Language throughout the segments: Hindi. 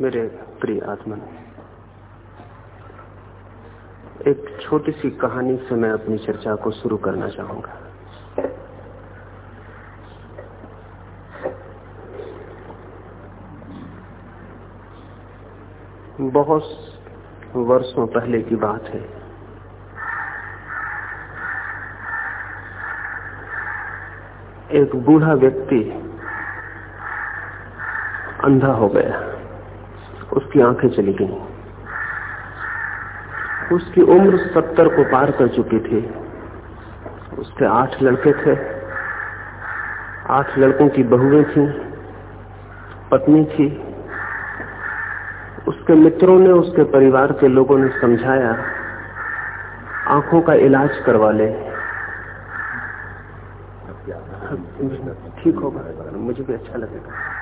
मेरे प्रिय आत्मन एक छोटी सी कहानी से मैं अपनी चर्चा को शुरू करना चाहूँगा। बहुत वर्षों पहले की बात है। एक बूढ़ा व्यक्ति अंधा हो गया। उसकी आँखें चली गई। उसकी उम्र सत्तर को पार कर चुकी थी। उसके आठ लड़के थे। आठ लड़कों की बहुएँ थी, पत्नी थी। उसके मित्रों ने उसके परिवार के लोगों ने समझाया, आँखों का इलाज करवा ले। ठीक होगा। मुझे भी अच्छा लगेगा।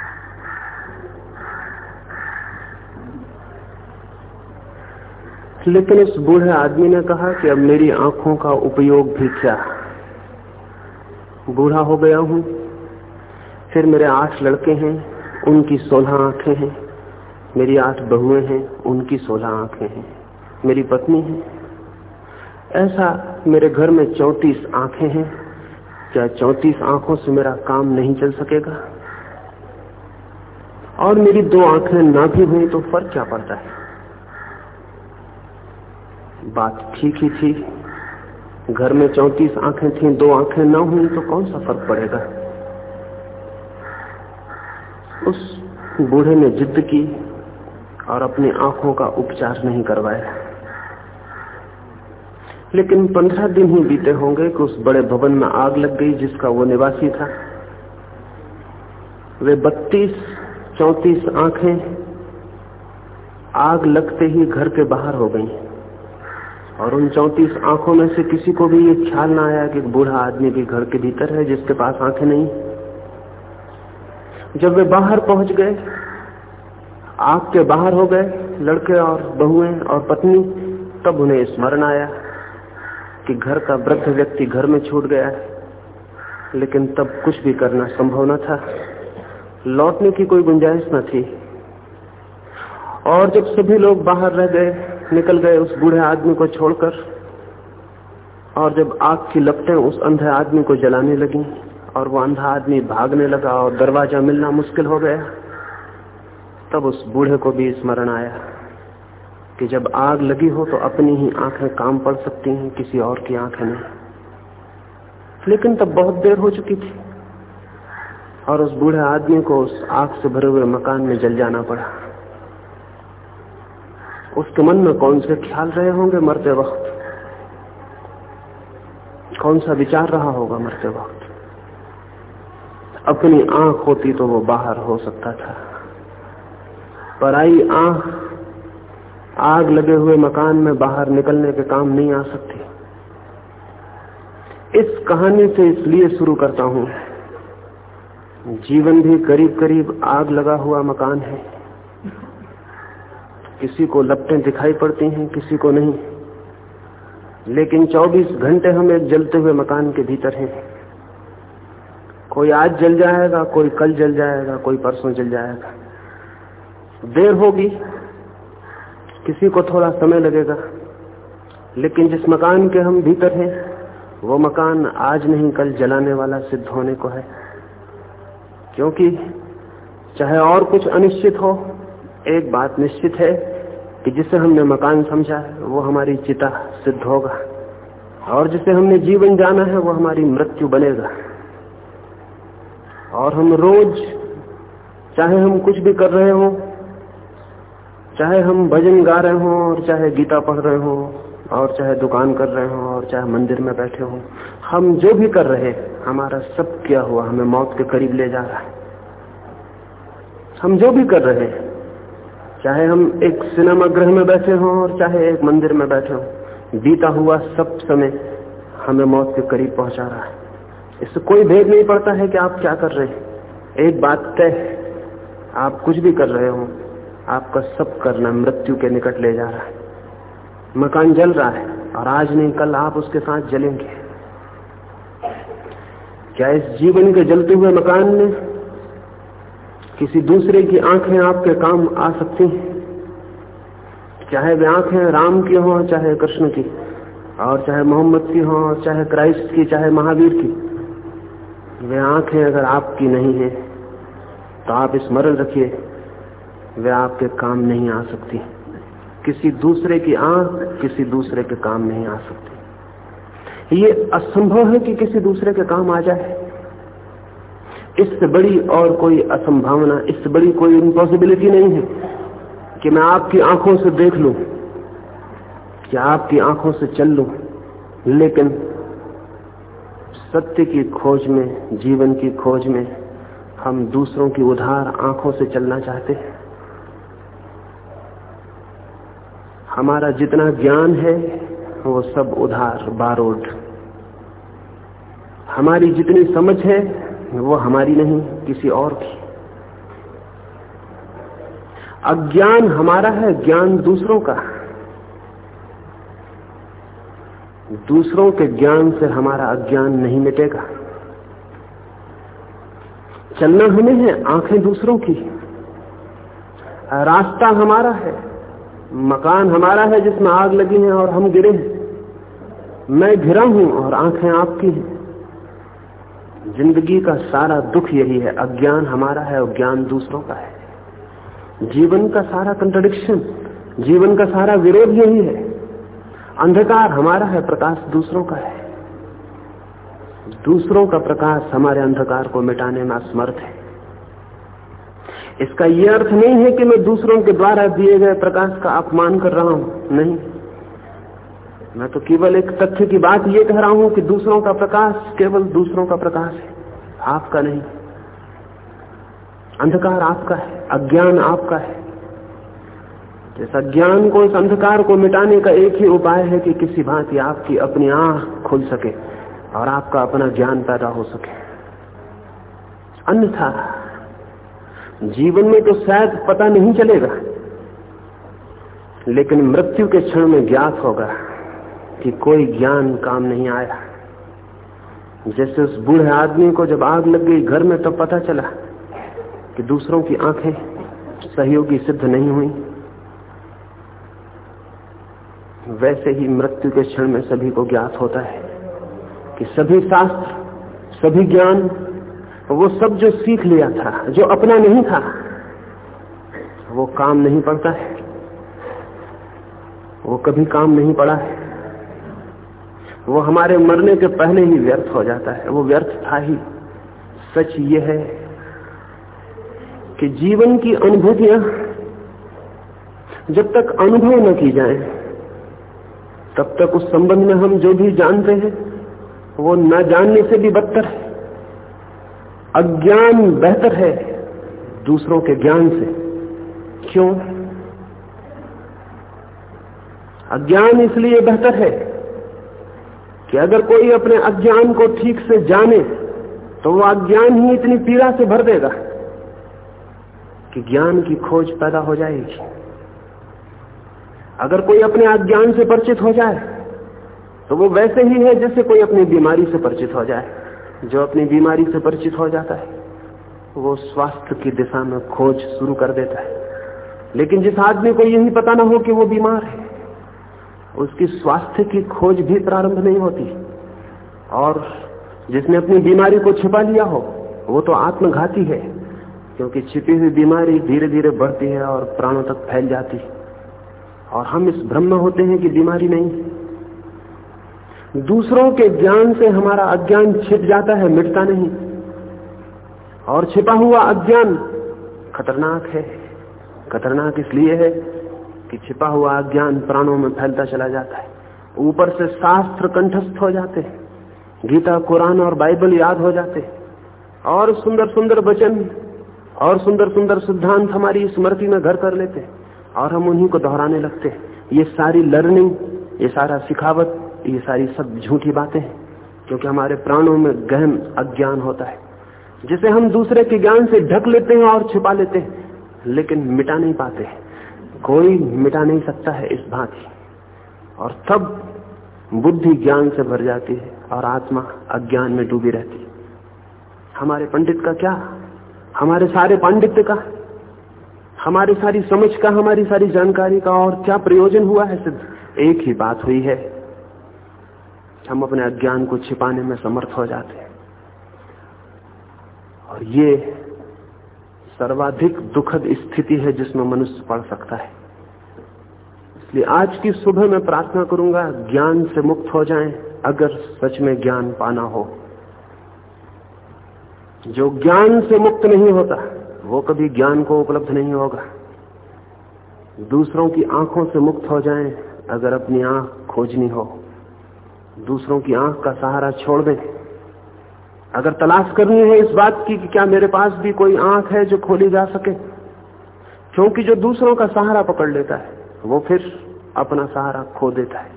लेकिन उस बूढ़े आदमी ने कहा कि अब मेरी आँखों का उपयोग भी क्या बूढ़ा हो गया हूँ। फिर मेरे आठ लड़के हैं, उनकी सोलह आँखें हैं। मेरी आठ बहुएँ हैं, उनकी सोलह आँखें हैं। मेरी पत्नी है। ऐसा मेरे घर में चौतीस आँखें हैं। क्या चौतीस आँखों से मेरा काम नहीं चल सकेगा? और मेरी दो आँखें ना भी हुई तो फ़र्क क्या पड़ता है? बात ठीक ही थी। घर में चौतीस आँखें थी, दो आँखें ना हुई तो कौन सा फ़र्क पड़ेगा? उस बूढ़े ने जिद की और अपनी आँखों का उपचार नहीं करवाया। लेकिन पंद्रह दिन ही बीते होंगे कि उस बड़े भवन में आग लग गई जिसका वो निवासी था। वे बत्तीस, चौतीस आँखें आग लगते ही घर के बाहर हो गई। और उन चौतीस आँखों में से किसी को भी ये ख्याल ना आया कि बूढ़ा आदमी भी घर के भीतर है जिसके पास आँखें नहीं। जब वे बाहर पहुँच गए, आग के बाहर हो गए, लड़के और बहुएँ और पत्नी, तब उन्हें स्मरण आया कि घर का वृद्ध व्यक्ति घर में छूट गया लेकिन तब कुछ भी करना संभव न था। लौटने की कोई गुंजाइश न थी। और जब सभी लोग बाहर रह गए निकल गए उस बूढ़े आदमी को छोड़कर, और जब आग की लपटें उस अंधे आदमी को जलाने लगी, और वो अंधा आदमी भागने लगा और दरवाज़ा मिलना मुश्किल हो गया, तब उस बूढ़े को भी स्मरण आया कि जब आग लगी हो तो अपनी ही आँखें काम पड़ सकती हैं, किसी और की आँखें नहीं। लेकिन तब बहुत देर हो चुकी थी, और उस बूढ़े आदमी को उस आग से भरे हुए मकान में जल जाना पड़ा। उसके मन में कौन से ख्याल रहे होंगे मरते वक्त? कौन सा विचार रहा होगा मरते वक्त? अपनी आँख होती तो वो बाहर हो सकता था। पर आई आँख, आग लगे हुए मकान में बाहर निकलने के काम नहीं आ सकती। इस कहानी से इसलिए शुरू करता हूँ। जीवन भी करीब करीब आग लगा हुआ मकान है। किसी को लपटें दिखाई पड़ती हैं, किसी को नहीं। लेकिन 24 घंटे हम एक जलते हुए मकान के भीतर हैं। कोई आज जल जाएगा, कोई कल जल जाएगा, कोई परसों जल जाएगा। देर होगी, किसी को थोड़ा समय लगेगा। लेकिन जिस मकान के हम भीतर हैं, वो मकान आज नहीं, कल जलाने वाला सिद्ध होने को है। क्योंकि चाहे और कुछ अनिश्चित हो, एक बात निश्चित है कि जिसे हमने मकान समझा है, वो हमारी चिता सिद्ध होगा। और जिसे हमने जीवन जाना है, वो हमारी मृत्यु बनेगा। और हम रोज, चाहे हम कुछ भी कर रहे हो, चाहे हम भजन गा रहे हो, और चाहे गीता पढ़ रहे हो, और चाहे दुकान कर रहे हो, और चाहे मंदिर में बैठे हो, हम जो भी कर रहे हमारा सब क्या हुआ हमें मौत के करीब ले जा रहा है। हम जो भी कर रहे हैं चाहे हम एक सिनेमा गृह में बैठे हों और चाहे एक मंदिर में बैठे हों, बीता हुआ सब समय हमें मौत के करीब पहुँचा रहा है। इससे कोई भेद नहीं पड़ता है कि आप क्या कर रहे हैं। एक बात तय आप कुछ भी कर रहे हो, आपका सब करना मृत्यु के निकट ले जा रहा है। मकान जल रहा है और आज नहीं, कल आप उसके साथ जलेंगे। क्या इस जीवन के जलते हुए मकान में किसी दूसरे की आँखें आपके काम आ सकती हैं। चाहे वे आँखें राम की हो, चाहे कृष्ण की, और चाहे मोहम्मद की हो चाहे क्राइस्ट की, चाहे महावीर की, वे आँखें अगर आपकी नहीं है तो आप स्मरण रखिए, वे आपके काम नहीं आ सकती। किसी दूसरे की आँख किसी दूसरे के काम नहीं आ सकती। ये असंभव है कि किसी दूसरे के काम आ जाए। इससे बड़ी और कोई असंभावना, इससे बड़ी कोई इम्पॉसिबिलिटी नहीं है कि मैं आपकी आँखों से देख लू, कि आपकी आँखों से चल लू। लेकिन सत्य की खोज में, जीवन की खोज में हम दूसरों की उधार आँखों से चलना चाहते हैं। हमारा जितना ज्ञान है, वो सब उधार, बारोड। हमारी जितनी समझ है वो हमारी नहीं, किसी और की। अज्ञान हमारा है, ज्ञान दूसरों का। दूसरों के ज्ञान से हमारा अज्ञान नहीं मिटेगा। चलना हमें है, आँखें दूसरों की। रास्ता हमारा है, मकान हमारा है, जिसमें आग लगी है और हम गिरे हैं। मैं घिरा हूँ और आँखें आपकी हैं। ज़िंदगी का सारा दुख यही है। अज्ञान हमारा है और ज्ञान दूसरों का है। जीवन का सारा कंट्रडिक्शन जीवन का सारा विरोध यही है। अंधकार हमारा है, प्रकाश दूसरों का है। दूसरों का प्रकाश हमारे अंधकार को मिटाने में असमर्थ है। इसका यह अर्थ नहीं है कि मैं दूसरों के द्वारा दिए गए प्रकाश का अपमान कर रहा हूँ। नहीं। मैं तो केवल एक तथ्य की बात यह कह रहा हूँ कि दूसरों का प्रकाश केवल दूसरों का प्रकाश है, आपका नहीं। अंधकार आपका है, अज्ञान आपका है। इस अज्ञान को इस अंधकार को मिटाने का एक ही उपाय है कि किसी भांति आपकी अपनी आँख खुल सके और आपका अपना ज्ञान पैदा हो सके। अन्यथा जीवन में तो शायद पता नहीं चलेगा, लेकिन मृत्यु के क्षण में ज्ञात होगा। कि कोई ज्ञान काम नहीं आया। जैसे उस बूढ़े आदमी को जब आग लग गई घर में तो पता चला कि दूसरों की आँखें सहयोगी सिद्ध नहीं हुई। वैसे ही मृत्यु के क्षण में सभी को ज्ञात होता है कि सभी शास्त्र, सभी ज्ञान, वो सब जो सीख लिया था, जो अपना नहीं था, वो काम नहीं पड़ता है। वो कभी काम नहीं पड़ा है। वो हमारे मरने के पहले ही व्यर्थ हो जाता है, वो व्यर्थ था ही। सच ये है कि जीवन की अनुभूतियाँ जब तक अनुभव न की जाए, तब तक उस संबंध में हम जो भी जानते हैं, वो न जानने से भी बदतर है। अज्ञान बेहतर है दूसरों के ज्ञान से। क्यों? अज्ञान इसलिए बेहतर है कि अगर कोई अपने अज्ञान को ठीक से जाने तो वो अज्ञान ही इतनी पीड़ा से भर देगा कि ज्ञान की खोज पैदा हो जाएगी। अगर कोई अपने अज्ञान से परिचित हो जाए तो वो वैसे ही है जैसे कोई अपनी बीमारी से परिचित हो जाए। जो अपनी बीमारी से परिचित हो जाता है, वो स्वास्थ्य की दिशा में खोज शुरू कर देता है। लेकिन जिस आदमी को यही पता ना हो कि वो बीमार है उसकी स्वास्थ्य की खोज भी प्रारंभ नहीं होती। और जिसने अपनी बीमारी को छिपा लिया हो, वो तो आत्मघाती है, क्योंकि छिपी हुई बीमारी धीरे धीरे बढ़ती है और प्राणों तक फैल जाती। और हम इस भ्रम में होते हैं कि बीमारी नहीं। दूसरों के ज्ञान से हमारा अज्ञान छिप जाता है, मिटता नहीं। और छिपा हुआ अज्ञान खतरनाक है। खतरनाक इसलिए है कि छिपा हुआ अज्ञान प्राणों में फैलता चला जाता है। ऊपर से शास्त्र कंठस्थ हो जाते हैं। गीता, कुरान और बाइबल याद हो जाते और सुंदर सुंदर वचन और सुंदर सुंदर सिद्धांत हमारी स्मृति में घर कर लेते हैं और हम उन्हीं को दोहराने लगते हैं। ये सारी लर्निंग, ये सारा सिखावत ये सारी सब झूठी बातें हैं, क्योंकि हमारे प्राणों में गहन अज्ञान होता है, जिसे हम दूसरे के ज्ञान से ढक लेते हैं और छिपा लेते हैं, लेकिन मिटा नहीं पाते कोई मिटा नहीं सकता है इस भांति। और तब बुद्धि ज्ञान से भर जाती है और आत्मा अज्ञान में डूबी रहती है। हमारे पंडित का क्या? हमारे सारे पांडित्य का? हमारी सारी समझ का, हमारी सारी जानकारी का और क्या प्रयोजन हुआ है सिर्फ़ एक ही बात हुई है। हम अपने अज्ञान को छिपाने में समर्थ हो जाते हैं। और ये सर्वाधिक दुखद स्थिति है जिसमें मनुष्य पड़ सकता है। इसलिए आज की सुबह मैं प्रार्थना करूँगा, ज्ञान से मुक्त हो जाएँ, अगर सच में ज्ञान पाना हो। जो ज्ञान से मुक्त नहीं होता, वो कभी ज्ञान को उपलब्ध नहीं होगा। दूसरों की आँखों से मुक्त हो जाएँ, अगर अपनी आँख खोजनी हो। दूसरों की आँख का सहारा छोड़ दें अगर तलाश करनी है इस बात की कि क्या मेरे पास भी कोई आँख है जो खोली जा सके? क्योंकि जो दूसरों का सहारा पकड़ लेता है, वो फिर अपना सहारा खो देता है।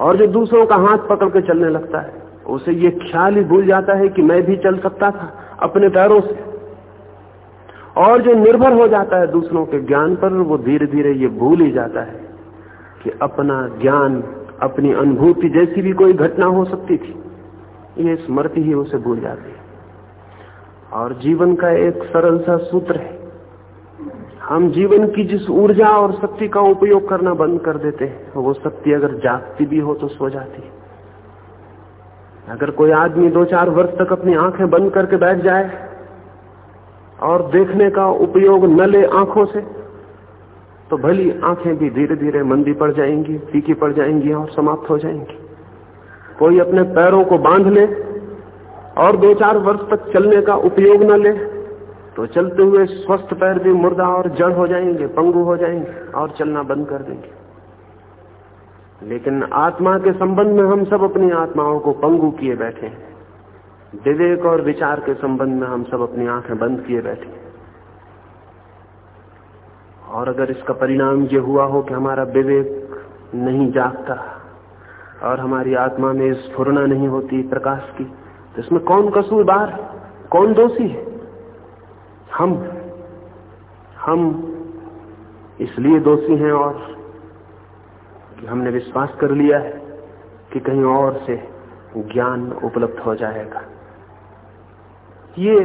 और जो दूसरों का हाथ पकड़ के चलने लगता है, उसे ये ख्याल ही भूल जाता है कि मैं भी चल सकता था अपने पैरों से। और जो निर्भर हो जाता है दूसरों के ज्ञान पर, वो धीरे धीरे ये भूल ही जाता है कि अपना ज्ञान, अपनी अनुभूति जैसी भी कोई घटना हो सकती थी। ये स्मृति ही उसे भूल जाती है। और जीवन का एक सरल सा सूत्र है। हम जीवन की जिस ऊर्जा और शक्ति का उपयोग करना बंद कर देते हैं वो शक्ति अगर जागती भी हो तो सो जाती है। अगर कोई आदमी दो चार वर्ष तक अपनी आँखें बंद करके बैठ जाए और देखने का उपयोग न ले आँखों से तो भली आँखें भी धीरे धीरे मंदी पड़ जाएँगी फीकी पड़ जाएँगी और समाप्त हो जाएँगी। कोई अपने पैरों को बाँध ले और दो चार वर्ष तक चलने का उपयोग न ले तो चलते हुए स्वस्थ पैर भी मुर्दा और जड़ हो जाएँगे, पंगु हो जाएँगे और चलना बंद कर देंगे। लेकिन आत्मा के संबंध में हम सब अपनी आत्माओं को पंगु किए बैठे हैं। विवेक और विचार के संबंध में हम सब अपनी आँखें बंद किए बैठे हैं। और अगर इसका परिणाम ये हुआ हो कि हमारा विवेक नहीं जागता और हमारी आत्मा में स्फुरना नहीं होती प्रकाश की। तो इसमें कौन कसूरदार कौन दोषी है? हम। हम इसलिए दोषी हैं और कि हमने विश्वास कर लिया है कि कहीं और से ज्ञान उपलब्ध हो जाएगा। ये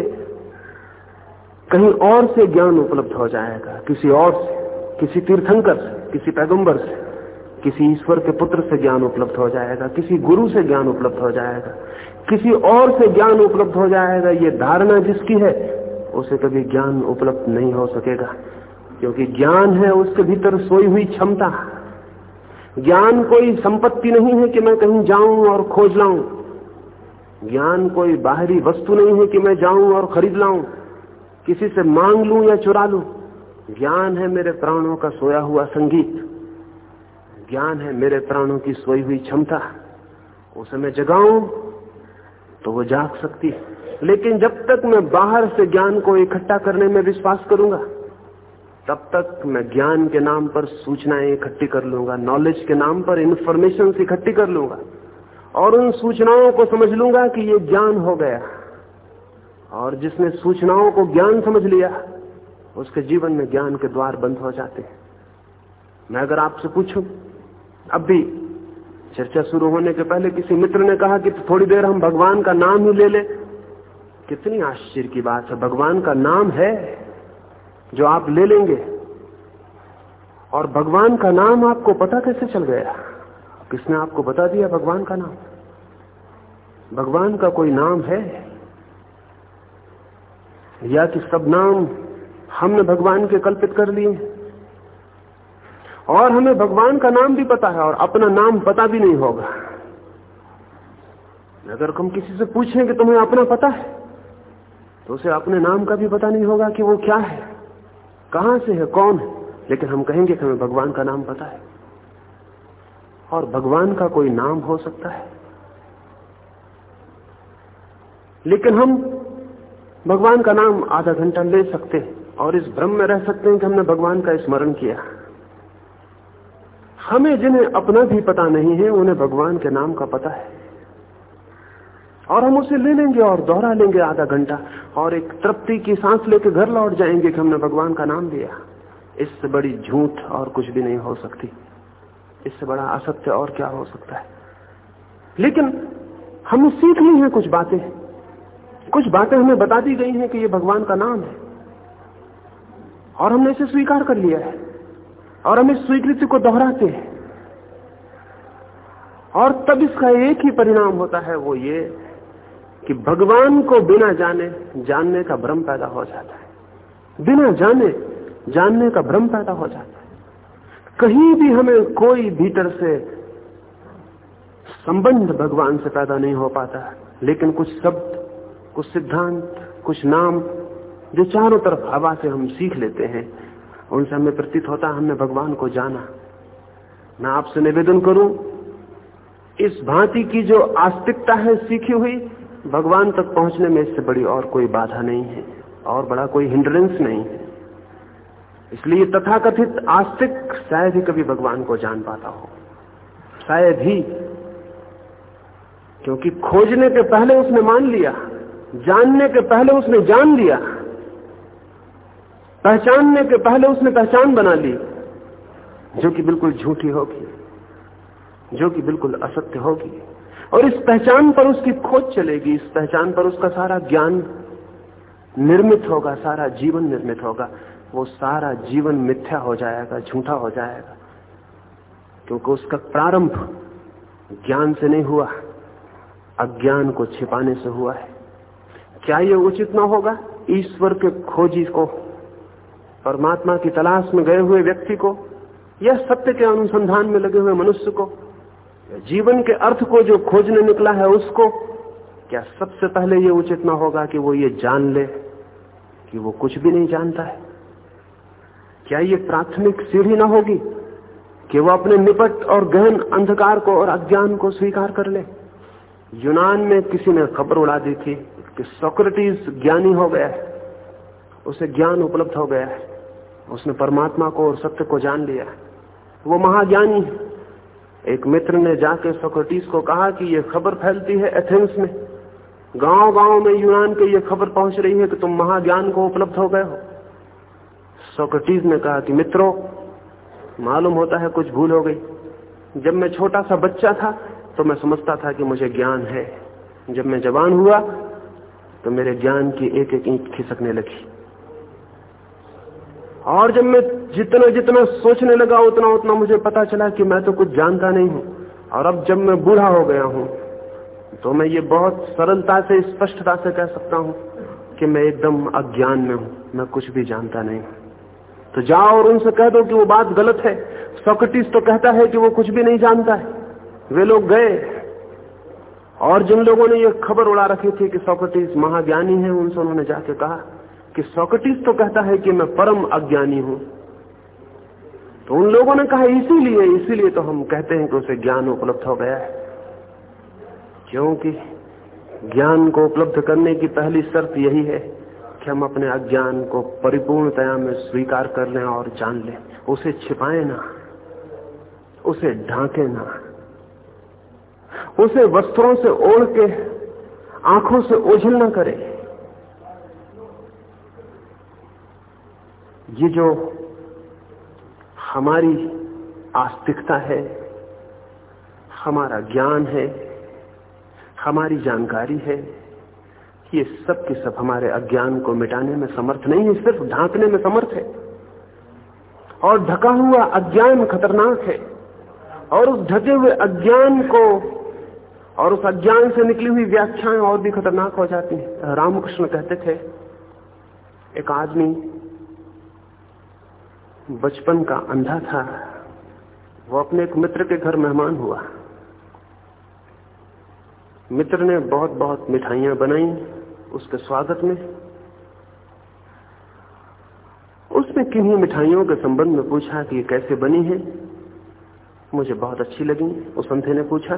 कहीं और से ज्ञान उपलब्ध हो जाएगा, किसी और से, किसी तीर्थंकर से, किसी पैगंबर से। किसी ईश्वर के पुत्र से ज्ञान उपलब्ध हो जाएगा, किसी गुरु से ज्ञान उपलब्ध हो जाएगा, किसी और से ज्ञान उपलब्ध हो जाएगा, ये धारणा जिसकी है, उसे कभी ज्ञान उपलब्ध नहीं हो सकेगा, क्योंकि ज्ञान है उसके भीतर सोई हुई क्षमता। ज्ञान कोई संपत्ति नहीं है कि मैं कहीं जाऊँ और खोज लाऊं। ज्ञान कोई बाहरी वस्तु नहीं है कि मैं जाऊँ और खरीद लाऊं, किसी से मांग लूँ या चुरा लूँ। ज्ञान है मेरे प्राणों का सोया हुआ संगीत। ज्ञान है, मेरे प्राणों की सोई हुई क्षमता। उसे मैं जगाऊं तो वो जाग सकती है। लेकिन जब तक मैं बाहर से ज्ञान को इकट्ठा करने में विश्वास करूँगा, तब तक मैं ज्ञान के नाम पर सूचनाएँ इकट्ठी कर लूँगा नॉलेज के नाम पर इंफॉर्मेशन इकट्ठी कर लूँगा, और उन सूचनाओं को समझ लूँगा कि ये ज्ञान हो गया। और जिसने सूचनाओं को ज्ञान समझ लिया, उसके जीवन में ज्ञान के द्वार बंद हो जाते हैं। मैं अगर आपसे पूछूँ अब भी चर्चा शुरू होने के पहले किसी मित्र ने कहा कि थोड़ी देर हम भगवान का नाम ही ले ले। कितनी आश्चर्य की बात है, भगवान का नाम है जो आप ले लेंगे। और भगवान का नाम आपको पता कैसे चल गया? किसने आपको बता दिया भगवान का नाम? भगवान का कोई नाम है? या कि सब नाम हमने भगवान के कल्पित कर लिए और हमें भगवान का नाम भी पता है और अपना नाम पता भी नहीं होगा। अगर हम किसी से पूछें कि तुम्हें अपना पता है तो उसे अपने नाम का भी पता नहीं होगा कि वो क्या है, कहाँ से है, कौन है। लेकिन हम कहेंगे कि हमें भगवान का नाम पता है। और भगवान का कोई नाम हो सकता है। लेकिन हम भगवान का नाम आधा घंटा ले सकते हैं और इस भ्रम में रह सकते हैं कि हमने भगवान का स्मरण किया। हमें जिन्हें अपना भी पता नहीं है, उन्हें भगवान के नाम का पता है। और हम उसे ले लेंगे और दोहरा लेंगे आधा घंटा। और एक तृप्ति की सांस लेके घर लौट जाएँगे कि हमने भगवान का नाम लिया। इससे बड़ी झूठ और कुछ भी नहीं हो सकती। इससे बड़ा असत्य और क्या हो सकता है? लेकिन हमें सीख ली है कुछ बातें। कुछ बातें हमें बता दी गई हैं कि ये भगवान का नाम है। और हमने इसे स्वीकार कर लिया है। और हम इस स्वीकृति को दोहराते हैं। और तब इसका एक ही परिणाम होता है, वो ये कि भगवान को बिना जाने, जानने का भ्रम पैदा हो जाता है। बिना जाने, जानने का भ्रम पैदा हो जाता है। कहीं भी हमें कोई भीतर से संबंध भगवान से पैदा नहीं हो पाता, लेकिन कुछ शब्द, कुछ सिद्धांत, कुछ नाम, जो चारों तरफ़ हवा से हम सीख लेते हैं उनसे हमें प्रतीत होता है हमने भगवान को जाना। मैं आपसे निवेदन करूँ, इस भांति की जो आस्तिकता है सीखी हुई, भगवान तक पहुँचने में इससे बड़ी और कोई बाधा नहीं है, और बड़ा कोई हिंड्रेंस नहीं है। इसलिए तथाकथित आस्तिक शायद ही कभी भगवान को जान पाता हो। शायद ही, क्योंकि खोजने के पहले उसने मान लिया, जानने के पहले उसने जान लिया। पहचानने के पहले उसने पहचान बना ली, जो कि बिल्कुल झूठी होगी, जो कि बिल्कुल असत्य होगी। और इस पहचान पर उसकी खोज चलेगी, इस पहचान पर उसका सारा ज्ञान निर्मित होगा, सारा जीवन निर्मित होगा। वो सारा जीवन मिथ्या हो जाएगा, झूठा हो जाएगा, क्योंकि उसका प्रारंभ ज्ञान से नहीं हुआ, अज्ञान को छिपाने से हुआ है। क्या ये उचित ना होगा? ईश्वर के खोजी को परमात्मा की तलाश में गए हुए व्यक्ति को, या सत्य के अनुसंधान में लगे हुए मनुष्य को जीवन के अर्थ को जो खोजने निकला है उसको, क्या सबसे पहले ये उचित ना होगा कि वो ये जान ले कि वो कुछ भी नहीं जानता है? क्या ये प्राथमिक सीढ़ी ना होगी कि वो अपने निपट और गहन अंधकार को और अज्ञान को स्वीकार कर ले? यूनान में किसी ने खबर उड़ा दी थी कि सोक्रेटिस ज्ञानी हो गया है, उसे ज्ञान उपलब्ध हो गया है। उसने परमात्मा को और सत्य को जान लिया। वो महाज्ञानी एक मित्र ने जाके सोक्रेटिस को कहा कि ये खबर फैलती है एथेंस में। गाँव गाँव में यूनान के ये खबर पहुँच रही है कि तुम महाज्ञान को उपलब्ध हो गए हो। सोक्रेटिस ने कहा कि मित्रों, मालूम होता है कुछ भूल हो गई। जब मैं छोटा सा बच्चा था तो मैं समझता था कि मुझे ज्ञान है। जब मैं जवान हुआ तो मेरे ज्ञान की एक एक ईंट खिसकने लगी। और जब मैं जितना जितना सोचने लगा, उतना उतना मुझे पता चला कि मैं तो कुछ जानता नहीं हूँ। और अब जब मैं बूढ़ा हो गया हूँ तो मैं ये बहुत सरलता से, स्पष्टता से कह सकता हूँ कि मैं एकदम अज्ञान में हूँ, मैं कुछ भी जानता नहीं हूँ। तो जाओ और उनसे कह दो कि वो बात गलत है। सोक्रेटिस तो कहता है कि वो कुछ भी नहीं जानता है। वे लोग गए, और जिन लोगों ने ये खबर उड़ा रखी थी कि सोक्रेटिस महाज्ञानी है, उनसे उन्होंने जाके कहा कि सोक्रेटिस तो कहता है कि मैं परम अज्ञानी हूँ। तो उन लोगों ने कहा, इसीलिए इसीलिए तो हम कहते हैं कि उसे ज्ञान उपलब्ध हो गया है। क्योंकि ज्ञान को उपलब्ध करने की पहली शर्त यही है कि हम अपने अज्ञान को परिपूर्णतया में स्वीकार कर लें और जान लें। उसे छिपाए ना, उसे ढांके ना, उसे वस्त्रों से ओढ़ के आँखों से ओझल ना करे। ये जो हमारी आस्तिकता है, हमारा ज्ञान है, हमारी जानकारी है, ये सब के सब हमारे अज्ञान को मिटाने में समर्थ नहीं है, सिर्फ़ ढांकने में समर्थ है। और ढका हुआ अज्ञान खतरनाक है। और उस ढके हुए अज्ञान को और उस अज्ञान से निकली हुई व्याख्याएँ और भी खतरनाक हो जाती हैं। रामकृष्ण कहते थे, एक आदमी बचपन का अंधा था। वो अपने एक मित्र के घर मेहमान हुआ। मित्र ने बहुत बहुत मिठाइयाँ बनाई उसके स्वागत में। उसने किन्हीं मिठाइयों के संबंध में पूछा कि ये कैसे बनी है? मुझे बहुत अच्छी लगी, उस अंधे ने पूछा।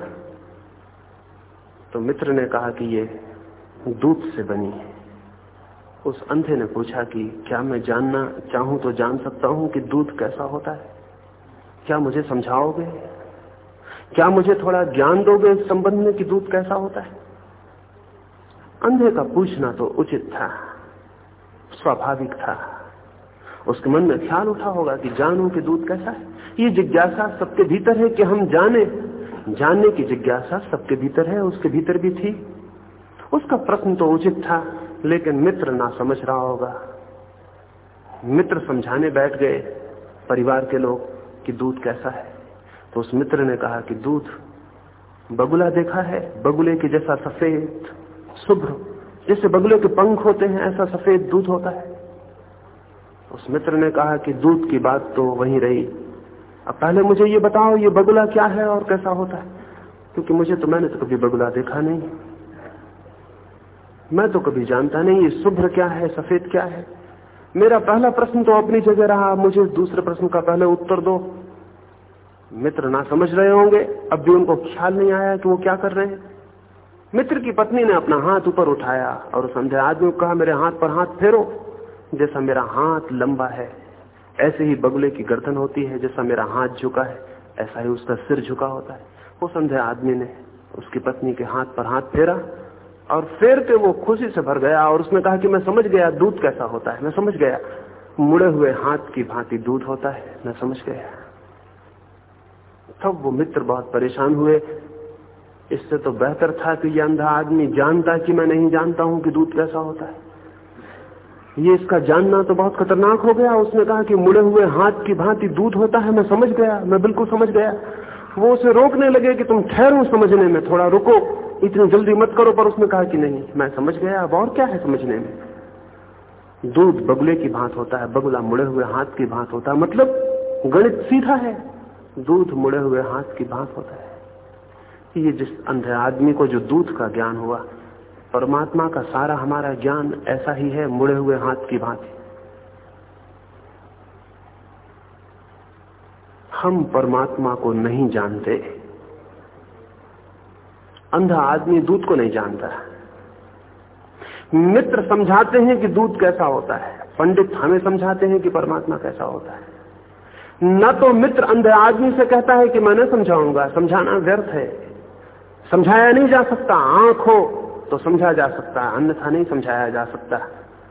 तो मित्र ने कहा कि ये दूध से बनी है। उस अंधे ने पूछा कि क्या मैं जानना चाहूँ तो जान सकता हूँ कि दूध कैसा होता है? क्या मुझे समझाओगे? क्या मुझे थोड़ा ज्ञान दोगे इस संबंध में कि दूध कैसा होता है? अंधे का पूछना तो उचित था, स्वाभाविक था। उसके मन में ख्याल उठा होगा कि जानू कि दूध कैसा है। ये जिज्ञासा सबके भीतर है कि हम जाने। जानने की जिज्ञासा सबके भीतर है, उसके भीतर भी थी। उसका प्रश्न तो उचित था लेकिन मित्र ना समझ रहा होगा। मित्र समझाने बैठ गए परिवार के लोग कि दूध कैसा है। तो उस मित्र ने कहा कि दूध बगुला देखा है, बगुले के जैसा सफ़ेद, शुभ्र, जैसे बगुले के पंख होते हैं, ऐसा सफ़ेद दूध होता है। उस मित्र ने कहा कि दूध की बात तो वहीं रही। अब पहले मुझे ये बताओ, ये बगुला क्या है और कैसा होता है? क्योंकि मुझे तो मैंने तो कभी बगुला देखा नहीं। मैं तो कभी जानता नहीं, ये शुभ्र क्या है, सफ़ेद क्या है? मेरा पहला प्रश्न तो अपनी जगह रहा, मुझे दूसरे प्रश्न का पहले उत्तर दो। मित्र ना समझ रहे होंगे, अब भी उनको ख्याल नहीं आया कि वो क्या कर रहे हैं। मित्र की पत्नी ने अपना हाथ ऊपर उठाया और उस आदमी को कहा, मेरे हाथ पर हाथ फेरो, जैसा मेरा हाथ लंबा है, ऐसे ही बगुले की गर्दन होती है, जैसा मेरा हाथ झुका है, ऐसा ही उसका सिर झुका होता है। वो संध्या आदमी ने उसकी पत्नी के हाथ पर हाथ फेरा और फेर के वो खुशी से भर गया और उसने कहा कि मैं समझ गया दूध कैसा होता है, मैं समझ गया। मुड़े हुए हाथ की भांति दूध होता है, मैं समझ गया। तब वो मित्र बहुत परेशान हुए। इससे तो बेहतर था कि यह अंधा आदमी जानता कि मैं नहीं जानता हूँ कि दूध कैसा होता है। ये इसका जानना तो बहुत खतरनाक हो गया। उसने कहा कि मुड़े हुए हाथ की भांति दूध होता है, मैं समझ गया, मैं बिल्कुल समझ गया। वो उसे रोकने लगे कि तुम ठहरो समझने में, थोड़ा रुको। इतनी जल्दी मत करो, पर उसने कहा कि नहीं, मैं समझ गया। अब और क्या है समझने में? दूध बगुले की भांत होता है, बगुला मुड़े हुए हाथ की भांत होता है। मतलब गणित सीधा है, दूध मुड़े हुए हाथ की भांत होता है। ये जिस अंधे आदमी को जो दूध का ज्ञान हुआ, परमात्मा का सारा हमारा ज्ञान ऐसा ही है, मुड़े हुए हाथ की भांति। हम परमात्मा को नहीं जानते। अंधा आदमी दूध को नहीं जानता। मित्र समझाते हैं कि दूध कैसा होता है। पंडित हमें समझाते हैं कि परमात्मा कैसा होता है। न तो मित्र अंधे आदमी से कहता है कि मैं न समझाऊँगा। समझाना व्यर्थ है। समझाया नहीं जा सकता। आँख हो तो समझा जा सकता है। अन्यथा नहीं समझाया जा सकता।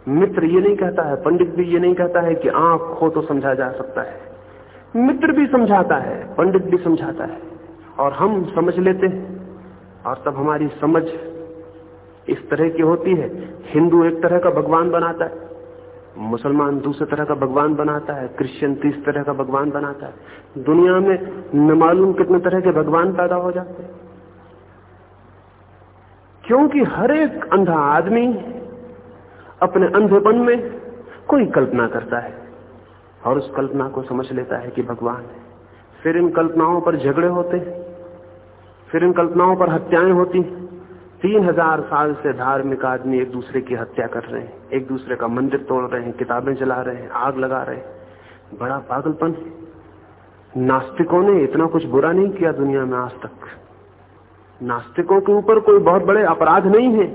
मित्र ये नहीं कहता है, पंडित भी ये नहीं कहता है कि आँख हो तो समझा जा सकता है। मित्र भी समझाता है, पंडित भी समझाता है। और हम समझ लेते हैं। और तब हमारी समझ इस तरह की होती है। हिंदू एक तरह का भगवान बनाता है, मुसलमान दूसरे तरह का भगवान बनाता है, क्रिश्चियन तीस तरह का भगवान बनाता है। दुनिया में न मालूम कितने तरह के भगवान पैदा हो जाते हैं। क्योंकि हर एक अंधा आदमी अपने अंधेपन में कोई कल्पना करता है और उस कल्पना को समझ लेता है कि भगवान है। फिर इन कल्पनाओं पर झगड़े होते फिर इन कल्पनाओं पर हत्याएँ होती। तीन हज़ार साल से धार्मिक आदमी एक दूसरे की हत्या कर रहे हैं। एक दूसरे का मंदिर तोड़ रहे हैं, किताबें जला रहे हैं, आग लगा रहे हैं। बड़ा पागलपन। नास्तिकों ने इतना कुछ बुरा नहीं किया दुनिया में आज तक। नास्तिकों के ऊपर कोई बहुत बड़े अपराध नहीं है।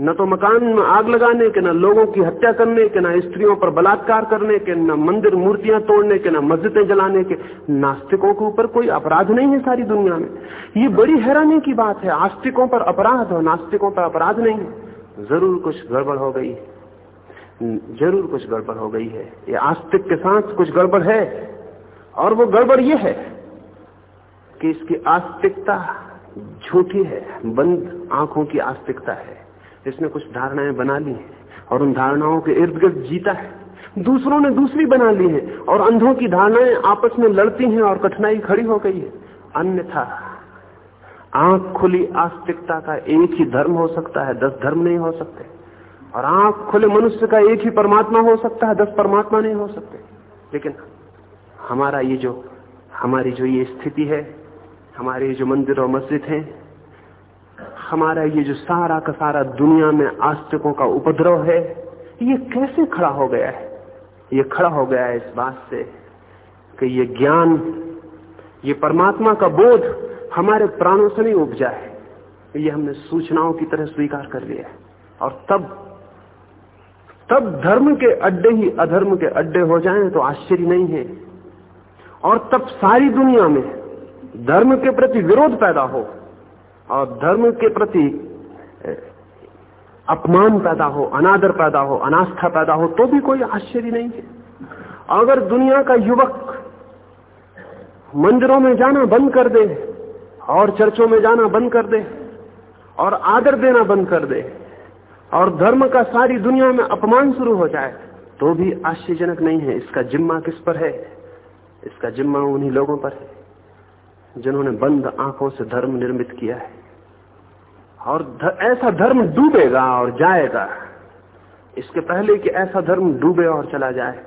न तो मकान में आग लगाने के, न लोगों की हत्या करने के, न स्त्रियों पर बलात्कार करने के, न मंदिर मूर्तियाँ तोड़ने के, न मस्जिदें जलाने के। नास्तिकों के ऊपर कोई अपराध नहीं है सारी दुनिया में। ये बड़ी हैरानी की बात है। आस्तिकों पर अपराध और नास्तिकों पर अपराध नहीं है। ज़रूर कुछ गड़बड़ हो गई ज़रूर कुछ गड़बड़ हो गई है। ये आस्तिक के साथ कुछ गड़बड़ है। और वो गड़बड़ ये है कि इसकी आस्तिकता झूठी है। बंद आँखों की आस्तिकता है। इसने कुछ धारणाएँ बना ली और उन धारणाओं के इर्द गिर्द जीता है। दूसरों ने दूसरी बना ली है और अंधों की धारणाएँ आपस में लड़ती हैं और कठिनाई खड़ी हो गई है। अन्यथा, आँख खुली आस्तिकता का एक ही धर्म हो सकता है, दस धर्म नहीं हो सकते। और आँख खुले मनुष्य का एक ही परमात्मा हो सकता है, दस परमात्मा नहीं हो सकते। लेकिन हमारा ये जो, हमारी जो ये स्थिति है, हमारे जो मंदिर और मस्जिद हैं हमारा ये जो सारा का सारा दुनिया में आस्तिकों का उपद्रव है, ये कैसे खड़ा हो गया है? ये खड़ा हो गया है इस बात से कि ये ज्ञान, ये परमात्मा का बोध हमारे प्राणों से नहीं उपजा है। ये हमने सूचनाओं की तरह स्वीकार कर लिया है। और तब तब धर्म के अड्डे ही अधर्म के अड्डे हो जाएँ तो आश्चर्य नहीं है। और तब सारी दुनिया में धर्म के प्रति विरोध पैदा हो। और धर्म के प्रति अपमान पैदा हो, अनादर पैदा हो, अनास्था पैदा हो तो भी कोई आश्चर्य नहीं है। अगर दुनिया का युवक मंदिरों में जाना बंद कर दे और चर्चों में जाना बंद कर दे और आदर देना बंद कर दे और धर्म का सारी दुनिया में अपमान शुरू हो जाए तो भी आश्चर्यजनक नहीं है। इसका जिम्मा किस पर है? इसका जिम्मा उन्हीं लोगों पर है जिन्होंने बंद आँखों से धर्म निर्मित किया है। और ऐसा धर्म डूबेगा और जाएगा। इसके पहले कि ऐसा धर्म डूबे और चला जाए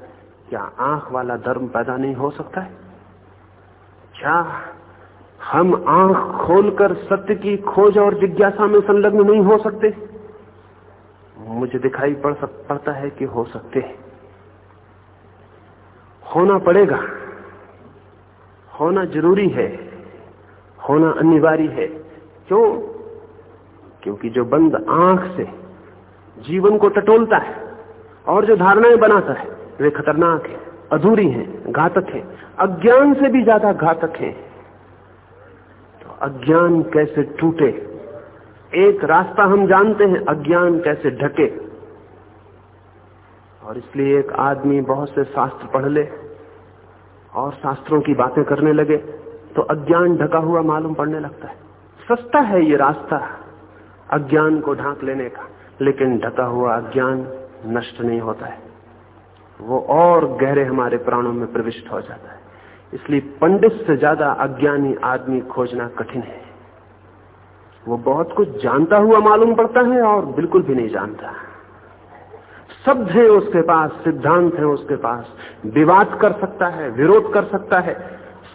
क्या आँख वाला धर्म पैदा नहीं हो सकता है? क्या हम आँख खोलकर सत्य की खोज और जिज्ञासा में संलग्न नहीं हो सकते। मुझे दिखाई पड़ सक, पड़ता है कि हो सकते हैं। होना पड़ेगा। होना ज़रूरी है। होना अनिवार्य है। क्यों? क्योंकि जो बंद आँख से जीवन को टटोलता है और जो धारणाएँ बनाता है, वे खतरनाक है, अधूरी हैं, घातक हैं। अज्ञान से भी ज़्यादा घातक हैं। तो अज्ञान कैसे टूटे? एक रास्ता हम जानते हैं, अज्ञान कैसे ढके। और इसलिए एक आदमी बहुत से शास्त्र पढ़ ले और शास्त्रों की बातें करने लगे तो अज्ञान ढका हुआ मालूम पड़ने लगता है। सस्ता है ये रास्ता। अज्ञान को ढांक लेने का। लेकिन ढका हुआ अज्ञान नष्ट नहीं होता है। वो और गहरे हमारे प्राणों में प्रविष्ट हो जाता है। इसलिए पंडित से ज़्यादा अज्ञानी आदमी खोजना कठिन है। वो बहुत कुछ जानता हुआ मालूम पड़ता है और बिल्कुल भी नहीं जानता। शब्द है उसके पास, सिद्धांत है उसके पास। विवाद कर सकता है, विरोध कर सकता है,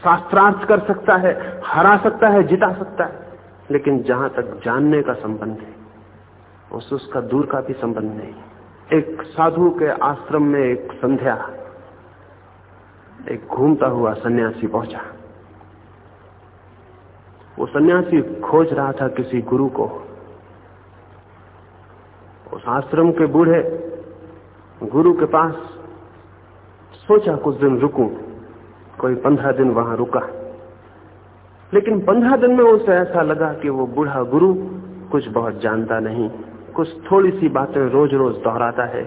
शास्त्रार्थ कर सकता है, हरा सकता है, जिता सकता है। लेकिन जहाँ तक जानने का संबंध है, उस उसका दूर का भी संबंध नहीं। एक साधु के आश्रम में एक संध्या, एक घूमता हुआ सन्यासी पहुँचा। वो सन्यासी खोज रहा था किसी गुरु को। उस आश्रम के बूढ़े गुरु के पास सोचा कुछ दिन रुकूं, कोई पंद्रह दिन वहाँ रुका। लेकिन पंद्रह दिन में उसे ऐसा लगा कि वो बूढ़ा गुरु कुछ बहुत जानता नहीं, कुछ थोड़ी सी बातें रोज रोज दोहराता है।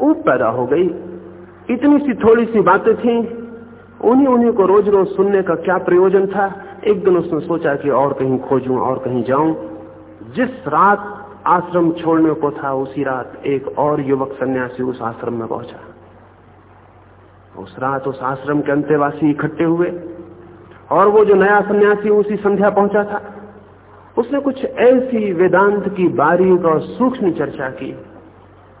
ऊप पैदा हो गई। इतनी सी थोड़ी सी बातें थी। उन्हीं उन्हीं को रोज रोज सुनने का क्या प्रयोजन था? एक दिन उसने सोचा कि और कहीं खोजूं, और कहीं जाऊँ। जिस रात आश्रम छोड़ने को था, उसी रात एक और युवक सन्यासी उस आश्रम में पहुँचा। उस रात उस आश्रम के अंत्यवासी इकट्ठे हुए। और वो जो नया सन्यासी उसी संध्या पहुँचा था। उसने कुछ ऐसी वेदांत की बारीक और सूक्ष्म चर्चा की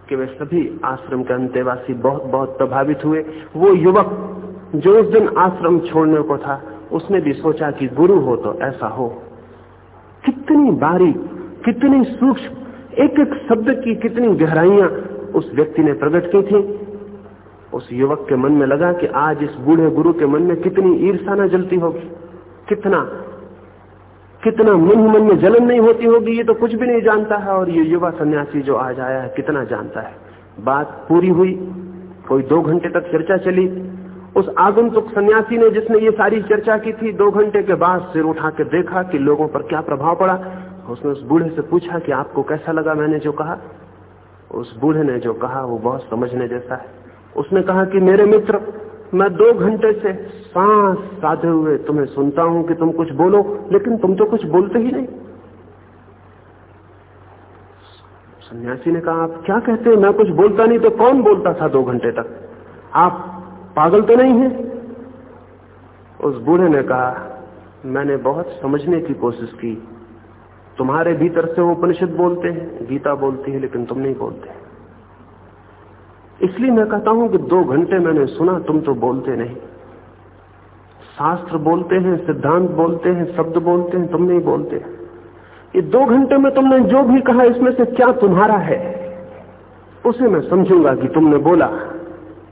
कि वे सभी आश्रम के अंत्यवासी बहुत बहुत प्रभावित हुए। वो युवक जो उस दिन आश्रम छोड़ने को था, उसने भी सोचा कि गुरु हो तो ऐसा हो। कितनी बारीक, कितनी सूक्ष्म एक एक शब्द की कितनी गहराइयाँ उस व्यक्ति ने प्रकट की थी। उस युवक के मन में लगा कि आज इस बूढ़े गुरु के मन में कितनी ईर्षा न जलती होगी। कितना कितना मन मन में जलन नहीं होती होगी, ये तो कुछ भी नहीं जानता है। और ये युवा सन्यासी जो आज आया है, कितना जानता है। बात पूरी हुई, कोई दो घंटे तक चर्चा चली। उस आगंतुक सन्यासी ने जिसने ये सारी चर्चा की थी, दो घंटे के बाद सिर उठा के देखा कि लोगों पर क्या प्रभाव पड़ा। उसने उस बूढ़े से पूछा कि आपको कैसा लगा मैंने जो कहा? उस बूढ़े ने जो कहा, वो बहुत समझने जैसा है। उसने कहा कि मेरे मित्र, मैं दो घंटे से सांस साधे हुए तुम्हें सुनता हूँ कि तुम कुछ बोलो, लेकिन तुम तो कुछ बोलते ही नहीं। सन्यासी ने कहा, आप क्या कहते हैं? मैं कुछ बोलता नहीं तो कौन बोलता था दो घंटे तक? आप पागल तो नहीं है? उस बूढ़े ने कहा, मैंने बहुत समझने की कोशिश की। तुम्हारे भीतर से वो उपनिषद बोलते हैं, गीता बोलती है, लेकिन तुम नहीं बोलते। इसलिए मैं कहता हूँ कि दो घंटे मैंने सुना, तुम तो बोलते नहीं। शास्त्र बोलते हैं, सिद्धांत बोलते हैं, शब्द बोलते हैं, तुम नहीं बोलते। ये दो घंटे में तुमने जो भी कहा, इसमें से क्या तुम्हारा है? उसे मैं समझूँगा कि तुमने बोला।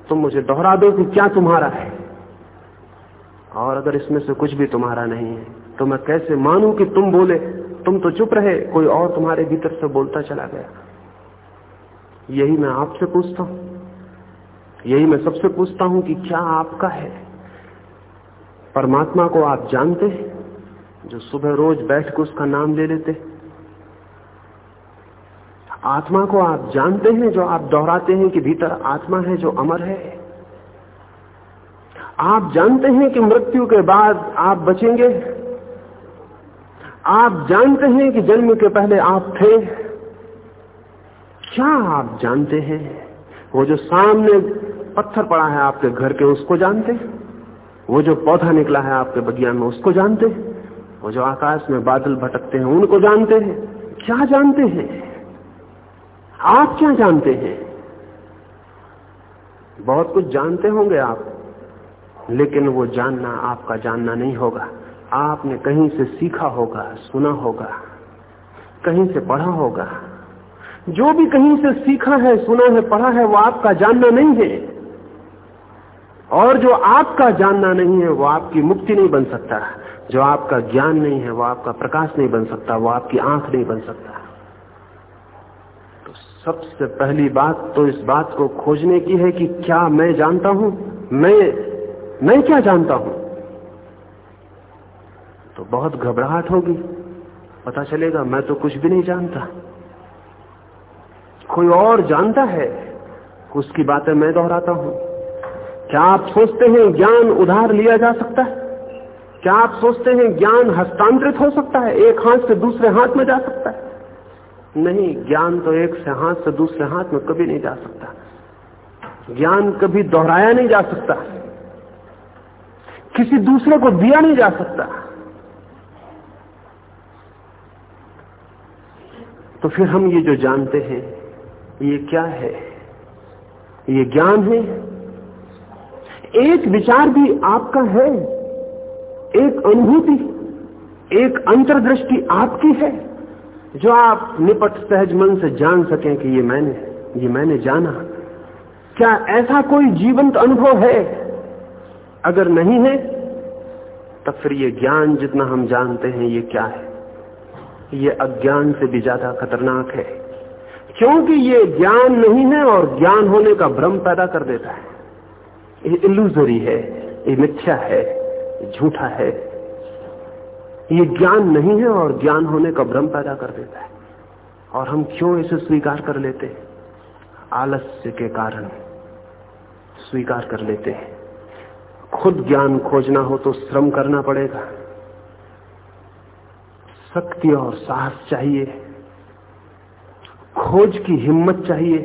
तुम मुझे दोहरा दो कि क्या तुम्हारा है। और अगर इसमें से कुछ भी तुम्हारा नहीं है तो मैं कैसे मानूं कि तुम बोले? तुम तो चुप रहे, कोई और तुम्हारे भीतर से बोलता चला गया। यही मैं आपसे पूछता हूँ। यही मैं सबसे पूछता हूँ कि क्या आपका है? परमात्मा को आप जानते हैं? जो सुबह रोज बैठ के उसका नाम ले लेते आत्मा को आप जानते हैं, जो आप दोहराते हैं कि भीतर आत्मा है, जो अमर है? आप जानते हैं कि मृत्यु के बाद आप बचेंगे? आप जानते हैं कि जन्म के पहले आप थे? क्या आप जानते हैं? वो जो सामने पत्थर पड़ा है आपके घर के, उसको जानते वो जो पौधा निकला है आपके बगियान में, उसको जानते वो जो आकाश में बादल भटकते हैं, उनको जानते हैं? क्या जानते हैं? आप क्या जानते हैं? बहुत कुछ जानते होंगे आप, लेकिन वो जानना आपका जानना नहीं होगा। आपने कहीं से सीखा होगा, सुना होगा, कहीं से पढ़ा होगा। जो भी कहीं से सीखा है, सुना है, पढ़ा है, वो आपका जानना नहीं है। और जो आपका जानना नहीं है, वो आपकी मुक्ति नहीं बन सकता। जो आपका ज्ञान नहीं है, वो आपका प्रकाश नहीं बन सकता, वो आपकी आँख नहीं बन सकता। तो सबसे पहली बात तो इस बात को खोजने की है कि क्या मैं जानता हूँ? मैं मैं क्या जानता हूँ? तो बहुत घबराहट होगी। पता चलेगा, मैं तो कुछ भी नहीं जानता। कोई और जानता है उसकी बातें मैं दोहराता हूँ? क्या आप सोचते हैं ज्ञान उधार लिया जा सकता है? क्या आप सोचते हैं ज्ञान हस्तांतरित हो सकता है? एक हाथ से दूसरे हाथ में जा सकता है? नहीं, ज्ञान तो एक से हाथ से दूसरे हाथ में कभी नहीं जा सकता। ज्ञान कभी दोहराया नहीं जा सकता। किसी दूसरे को दिया नहीं जा सकता। तो फिर हम ये जो जानते हैं ये क्या है? ये ज्ञान है। एक विचार भी आपका है। एक अनुभूति, एक अंतर्दृष्टि आपकी है, जो आप निपट सहज मन से जान सकें कि ये मैंने ये मैंने जाना। क्या ऐसा कोई जीवंत अनुभव है? अगर नहीं है तब फिर ये ज्ञान जितना हम जानते हैं, ये क्या है? ये अज्ञान से भी ज़्यादा खतरनाक है। क्योंकि ये ज्ञान नहीं है और ज्ञान होने का भ्रम पैदा कर देता है। ये इल्यूजरी है, ये मिथ्या है झूठा है। ये ज्ञान नहीं है और ज्ञान होने का भ्रम पैदा कर देता है। और हम क्यों इसे स्वीकार कर लेते हैं? आलस्य के कारण स्वीकार कर लेते हैं। खुद ज्ञान खोजना हो तो श्रम करना पड़ेगा। शक्ति और साहस चाहिए। खोज की हिम्मत चाहिए।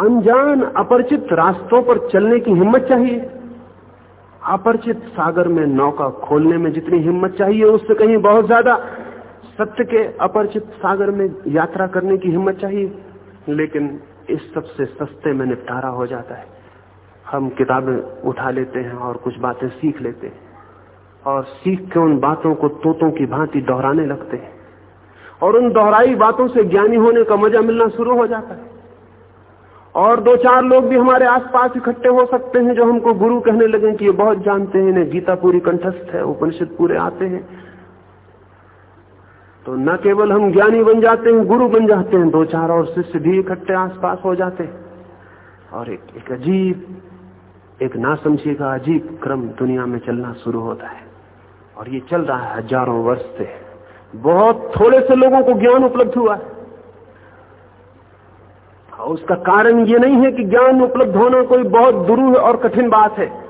अनजान अपरिचित रास्तों पर चलने की हिम्मत चाहिए। अपरिचित सागर में नौका खोलने में जितनी हिम्मत चाहिए, उससे कहीं बहुत ज़्यादा। सत्य के अपरिचित सागर में यात्रा करने की हिम्मत चाहिए। लेकिन इस सबसे सस्ते में निपटारा हो जाता है। हम किताबें उठा लेते हैं और कुछ बातें सीख लेते हैं। और सीख के उन बातों को तोतों की भांति दोहराने लगते हैं। और उन दोहराई बातों से ज्ञानी होने का मज़ा मिलना शुरू हो जाता है। और दो चार लोग भी हमारे आसपास इकट्ठे हो सकते हैं जो हमको गुरु कहने लगे कि ये बहुत जानते हैं इन्हें गीता पूरी कंठस्थ है उपनिषद पूरे आते हैं। तो न केवल हम ज्ञानी बन जाते हैं गुरु बन जाते हैं दो चार और शिष्य भी इकट्ठे आसपास हो जाते हैं। और एक, एक अजीब एक नासमझी का अजीब क्रम दुनिया में चलना शुरू होता है। और ये चल रहा है हज़ारों वर्ष से। बहुत थोड़े से लोगों को ज्ञान उपलब्ध हुआ। है और उसका कारण ये नहीं है कि ज्ञान उपलब्ध होना कोई बहुत दुरूह और कठिन बात है।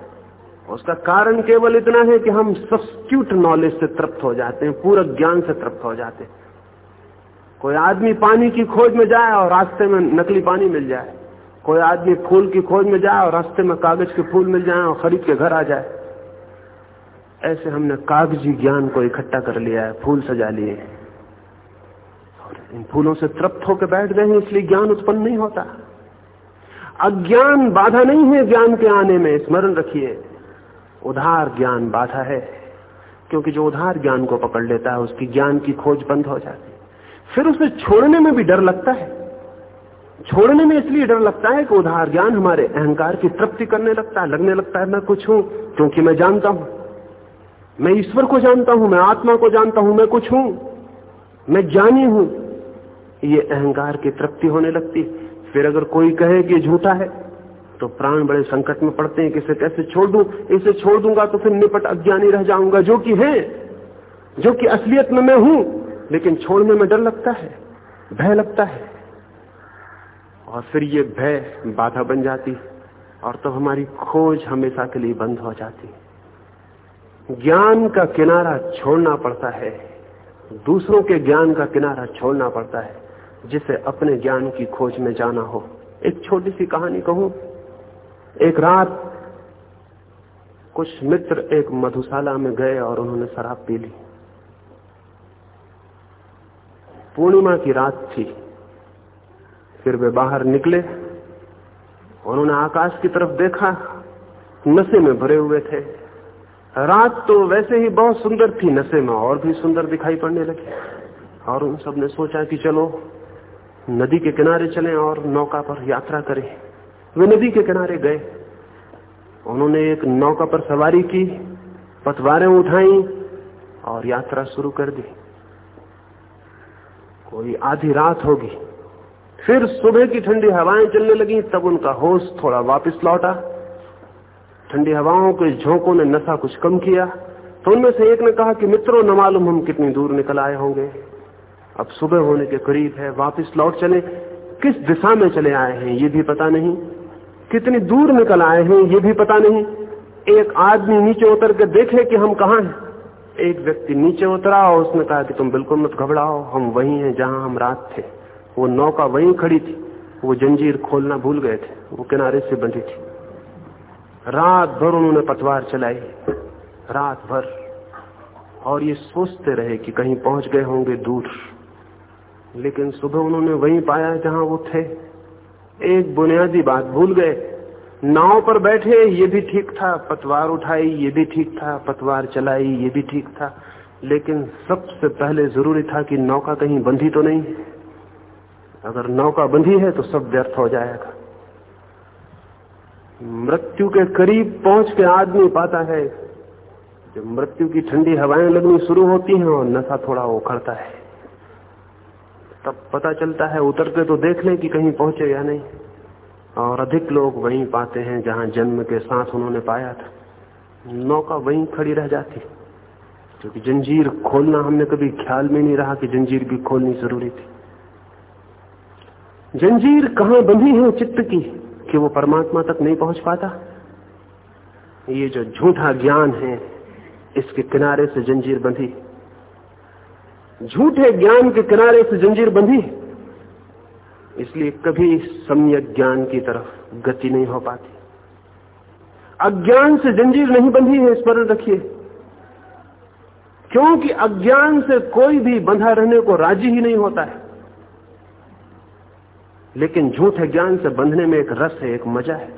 उसका कारण केवल इतना है कि हम सब्सिट्यूट नॉलेज से तृप्त हो जाते हैं, पूरा ज्ञान से तृप्त हो जाते हैं। कोई आदमी पानी की खोज में जाए और रास्ते में नकली पानी मिल जाए। कोई आदमी फूल की खोज में जाए और रास्ते में कागज़ के फूल मिल जाए और खरीद के घर आ जाए। ऐसे हमने कागज़ी ज्ञान को इकट्ठा कर लिया है, फूल सजा लिए। इन फूलों से तृप्त होकर बैठ गए हैं, इसलिए ज्ञान उत्पन्न नहीं होता। अज्ञान बाधा नहीं है ज्ञान के आने में, स्मरण रखिए। उधार ज्ञान बाधा है, क्योंकि जो उधार ज्ञान को पकड़ लेता है, उसकी ज्ञान की खोज बंद हो जाती है। फिर उसे छोड़ने में भी डर लगता है। छोड़ने में इसलिए डर लगता है कि उधार ज्ञान हमारे अहंकार की तृप्ति करने लगता है, लगने लगता है, मैं कुछ हूँ, क्योंकि मैं जानता हूँ। मैं ईश्वर को जानता हूँ, मैं आत्मा को जानता हूँ, मैं कुछ हूँ, मैं ज्ञानी हूँ। ये अहंकार की तृप्ति होने लगती। फिर अगर कोई कहे कि झूठा है तो प्राण बड़े संकट में पड़ते हैं कि इसे कैसे छोड़ दूँ? इसे छोड़ दूँगा तो फिर निपट अज्ञानी रह जाऊँगा, जो कि है, जो कि असलियत में मैं हूँ। लेकिन छोड़ने में डर लगता है, भय लगता है। और फिर ये भय बाधा बन जाती, और तब तो हमारी खोज हमेशा के लिए बंद हो जाती। ज्ञान का किनारा छोड़ना पड़ता है। दूसरों के ज्ञान का किनारा छोड़ना पड़ता है, जिसे अपने ज्ञान की खोज में जाना हो। एक छोटी सी कहानी कहूँ। एक रात कुछ मित्र एक मधुशाला में गए और उन्होंने शराब पी ली। पूर्णिमा की रात थी। फिर वे बाहर निकले। उन्होंने आकाश की तरफ़ देखा। नशे में भरे हुए थे। रात तो वैसे ही बहुत सुंदर थी नशे में, और भी सुंदर दिखाई पड़ने लगी। और उन सबने सोचा कि चलो, नदी के किनारे चलें और नौका पर यात्रा करें। वे नदी के किनारे गए। उन्होंने एक नौका पर सवारी की, पतवारें उठाई और यात्रा शुरू कर दी। कोई आधी रात होगी। फिर सुबह की ठंडी हवाएँ चलने लगी, तब उनका होश थोड़ा वापस लौटा। ठंडी हवाओं के झोंकों ने नशा कुछ कम किया तो उनमें से एक ने कहा कि, मित्रों, न मालूम हम कितनी दूर निकल आए होंगे। अब सुबह होने के करीब है, वापस लौट चले। किस दिशा में चले आए हैं, ये भी पता नहीं। कितनी दूर निकल आए हैं, ये भी पता नहीं। एक आदमी नीचे उतर के देखे कि हम कहा हैं। एक व्यक्ति नीचे उतरा और उसने कहा कि, तुम बिल्कुल मत घबराओ, हम वही हैं जहाँ हम रात थे। वो नौका वहीं खड़ी थी। वो जंजीर खोलना भूल गए थे। वो किनारे से बंधी थी। रात भर उन्होंने पतवार चलाई। रात भर। और ये सोचते रहे कि कहीं पहुँच गए होंगे दूर। लेकिन सुबह उन्होंने वहीं पाया जहाँ वो थे। एक बुनियादी बात भूल गए। नाव पर बैठे, ये भी ठीक था। पतवार उठाई, ये भी ठीक था। पतवार चलाई, ये भी ठीक था। लेकिन सबसे पहले ज़रूरी था कि नौका कहीं बंधी तो नहीं। अगर नौका बंधी है तो सब व्यर्थ हो जाएगा। मृत्यु के करीब पहुँच के आदमी पाता है। जब मृत्यु की ठंडी हवाएँ लगनी शुरू होती हैं और नशा थोड़ा उखड़ता है, तब पता चलता है उतर के तो देख लें कि कहीं पहुँचे या नहीं। और अधिक लोग वहीं पाते हैं जहाँ जन्म के साथ उन्होंने पाया था। नौका वहीं खड़ी रह जाती। क्योंकि जंजीर खोलना हमने कभी ख्याल में नहीं रहा कि जंजीर भी खोलनी ज़रूरी थी। जंजीर कहाँ बंधी है चित्त की? कि वो परमात्मा तक नहीं पहुँच पाता? ये जो झूठा ज्ञान है, इसके किनारे से जंजीर बंधी। झूठे ज्ञान के किनारे से जंजीर बंधी। इसलिए कभी सम्यक ज्ञान की तरफ़ गति नहीं हो पाती। अज्ञान से जंजीर नहीं बंधी है, स्मरण रखिए। क्योंकि अज्ञान से कोई भी बंधा रहने को राज़ी ही नहीं होता है। लेकिन झूठे ज्ञान से बंधने में एक रस है, एक मज़ा है।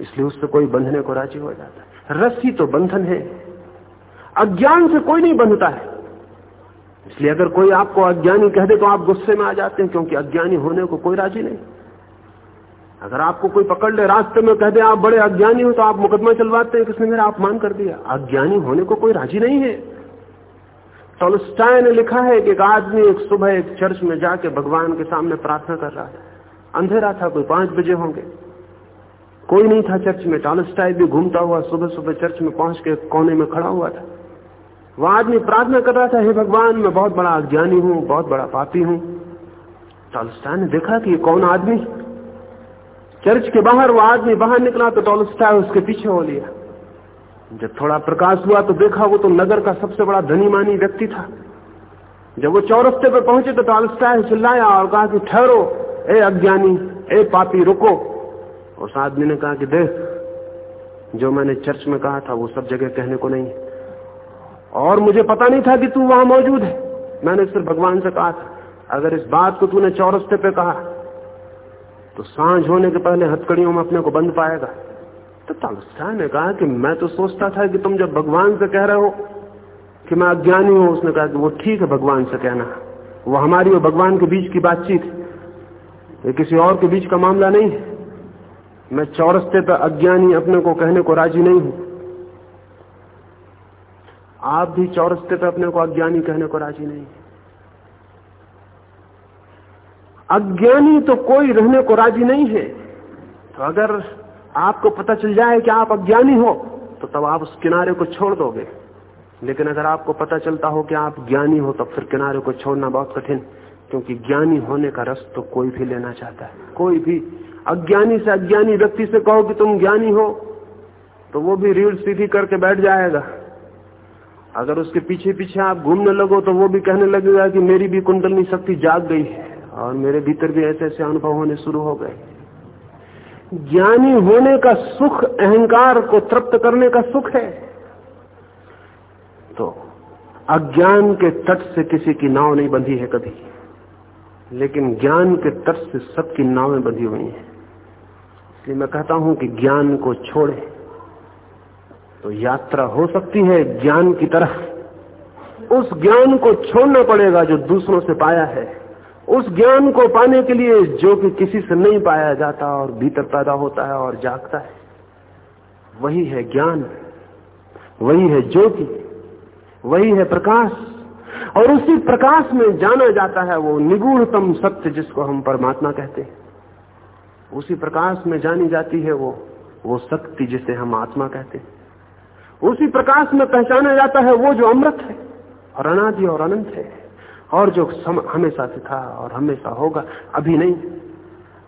इसलिए उससे कोई बंधने को राज़ी हो जाता है। रस ही तो बंधन है। अज्ञान से कोई नहीं बंधता है। इसलिए अगर कोई आपको अज्ञानी कह दे तो आप गुस्से में आ जाते हैं, क्योंकि अज्ञानी होने को कोई राज़ी नहीं। अगर आपको कोई पकड़ ले, रास्ते में कह दे, आप बड़े अज्ञानी हो तो आप मुकदमा चलवाते हैं, किसने मेरा अपमान कर दिया? अज्ञानी होने को कोई राज़ी नहीं है। टोलस्टाय ने लिखा है कि एक आदमी एक सुबह एक चर्च में जाके भगवान के सामने प्रार्थना कर रहा था। अंधेरा था, कोई पाँच बजे होंगे। कोई नहीं था चर्च में, टॉलस्टाय भी घूमता हुआ सुबह सुबह चर्च में पहुँच के कोने में खड़ा हुआ था। वह आदमी प्रार्थना कर रहा था, हे भगवान, मैं बहुत बड़ा अज्ञानी हूँ, बहुत बड़ा पापी हूँ। टॉलस्टाय ने देखा कि ये कौन आदमी चर्च के बाहर वो आदमी बाहर निकला तो टॉलस्टाय उसके पीछे हो लिया। जब थोड़ा प्रकाश हुआ तो देखा वो तो नगर का सबसे बड़ा धनीमानी व्यक्ति था। जब वो चौरस्ते पर पहुँचे तो टालस्टाय चिल्लाया और कहा कि ठहरो, ए अज्ञानी, ए पापी, रुको। उस आदमी ने कहा कि देख, जो मैंने चर्च में कहा था वो सब जगह कहने को नहीं। और मुझे पता नहीं था कि तू वहाँ मौजूद है। मैंने सिर्फ़ भगवान से कहा था, अगर इस बात को तूने चौरस्ते पे कहा तो साँझ होने के पहले हथकड़ियों में अपने को बंद पाएगा। तो तालस्टाय ने कहा कि मैं तो सोचता था कि तुम जब भगवान से कह रहे हो कि मैं अज्ञानी हूँ, उसने कहा कि वो ठीक है भगवान से कहना। वो हमारी और भगवान के बीच की बातचीत ये किसी और के बीच का मामला नहीं है। मैं चौरस्ते पर अज्ञानी अपने को कहने को राज़ी नहीं हूँ। आप भी चौरस्ते पर अपने को अज्ञानी कहने को राज़ी नहीं अज्ञानी तो कोई रहने को राज़ी नहीं है। तो अगर आपको पता चल जाए कि आप अज्ञानी हो तो तब आप उस किनारे को छोड़ दोगे। लेकिन अगर आपको पता चलता हो कि आप ज्ञानी हो तो फिर किनारे को छोड़ना बहुत कठिन, क्योंकि ज्ञानी होने का रस तो कोई भी लेना चाहता है। कोई भी अज्ञानी से अज्ञानी व्यक्ति से कहो कि तुम ज्ञानी हो तो वो भी रीढ़ सीधी करके बैठ जाएगा। अगर उसके पीछे पीछे आप घूमने लगो तो वो भी कहने लगेगा कि मेरी भी कुंडलनी शक्ति जाग गई है, और मेरे भीतर भी ऐसे ऐसे अनुभव होने शुरू हो गए। ज्ञानी होने का सुख, अहंकार को तृप्त करने का सुख है। तो अज्ञान के तट से किसी की नाव नहीं बंधी है कभी। लेकिन ज्ञान के तट से सबकी नावें बंधी हुई हैं। इसलिए मैं कहता हूँ कि ज्ञान को छोड़े। तो यात्रा हो सकती है ज्ञान की तरफ़ उस ज्ञान को छोड़ना पड़ेगा जो दूसरों से पाया है। उस ज्ञान को पाने के लिए जो कि किसी से नहीं पाया जाता और भीतर पैदा होता है और जागता है, वही है ज्ञान, वही है ज्योति, वही है प्रकाश। और उसी प्रकाश में जाना जाता है वो निगूढ़तम सत्य जिसको हम परमात्मा कहते हैं। उसी प्रकाश में जानी जाती है वो वो शक्ति जिसे हम आत्मा कहते हैं। उसी प्रकाश में पहचाना जाता है वो जो अमृत है, और अनादि और अनंत है। और जो सम, हमेशा से था और हमेशा होगा अभी नहीं।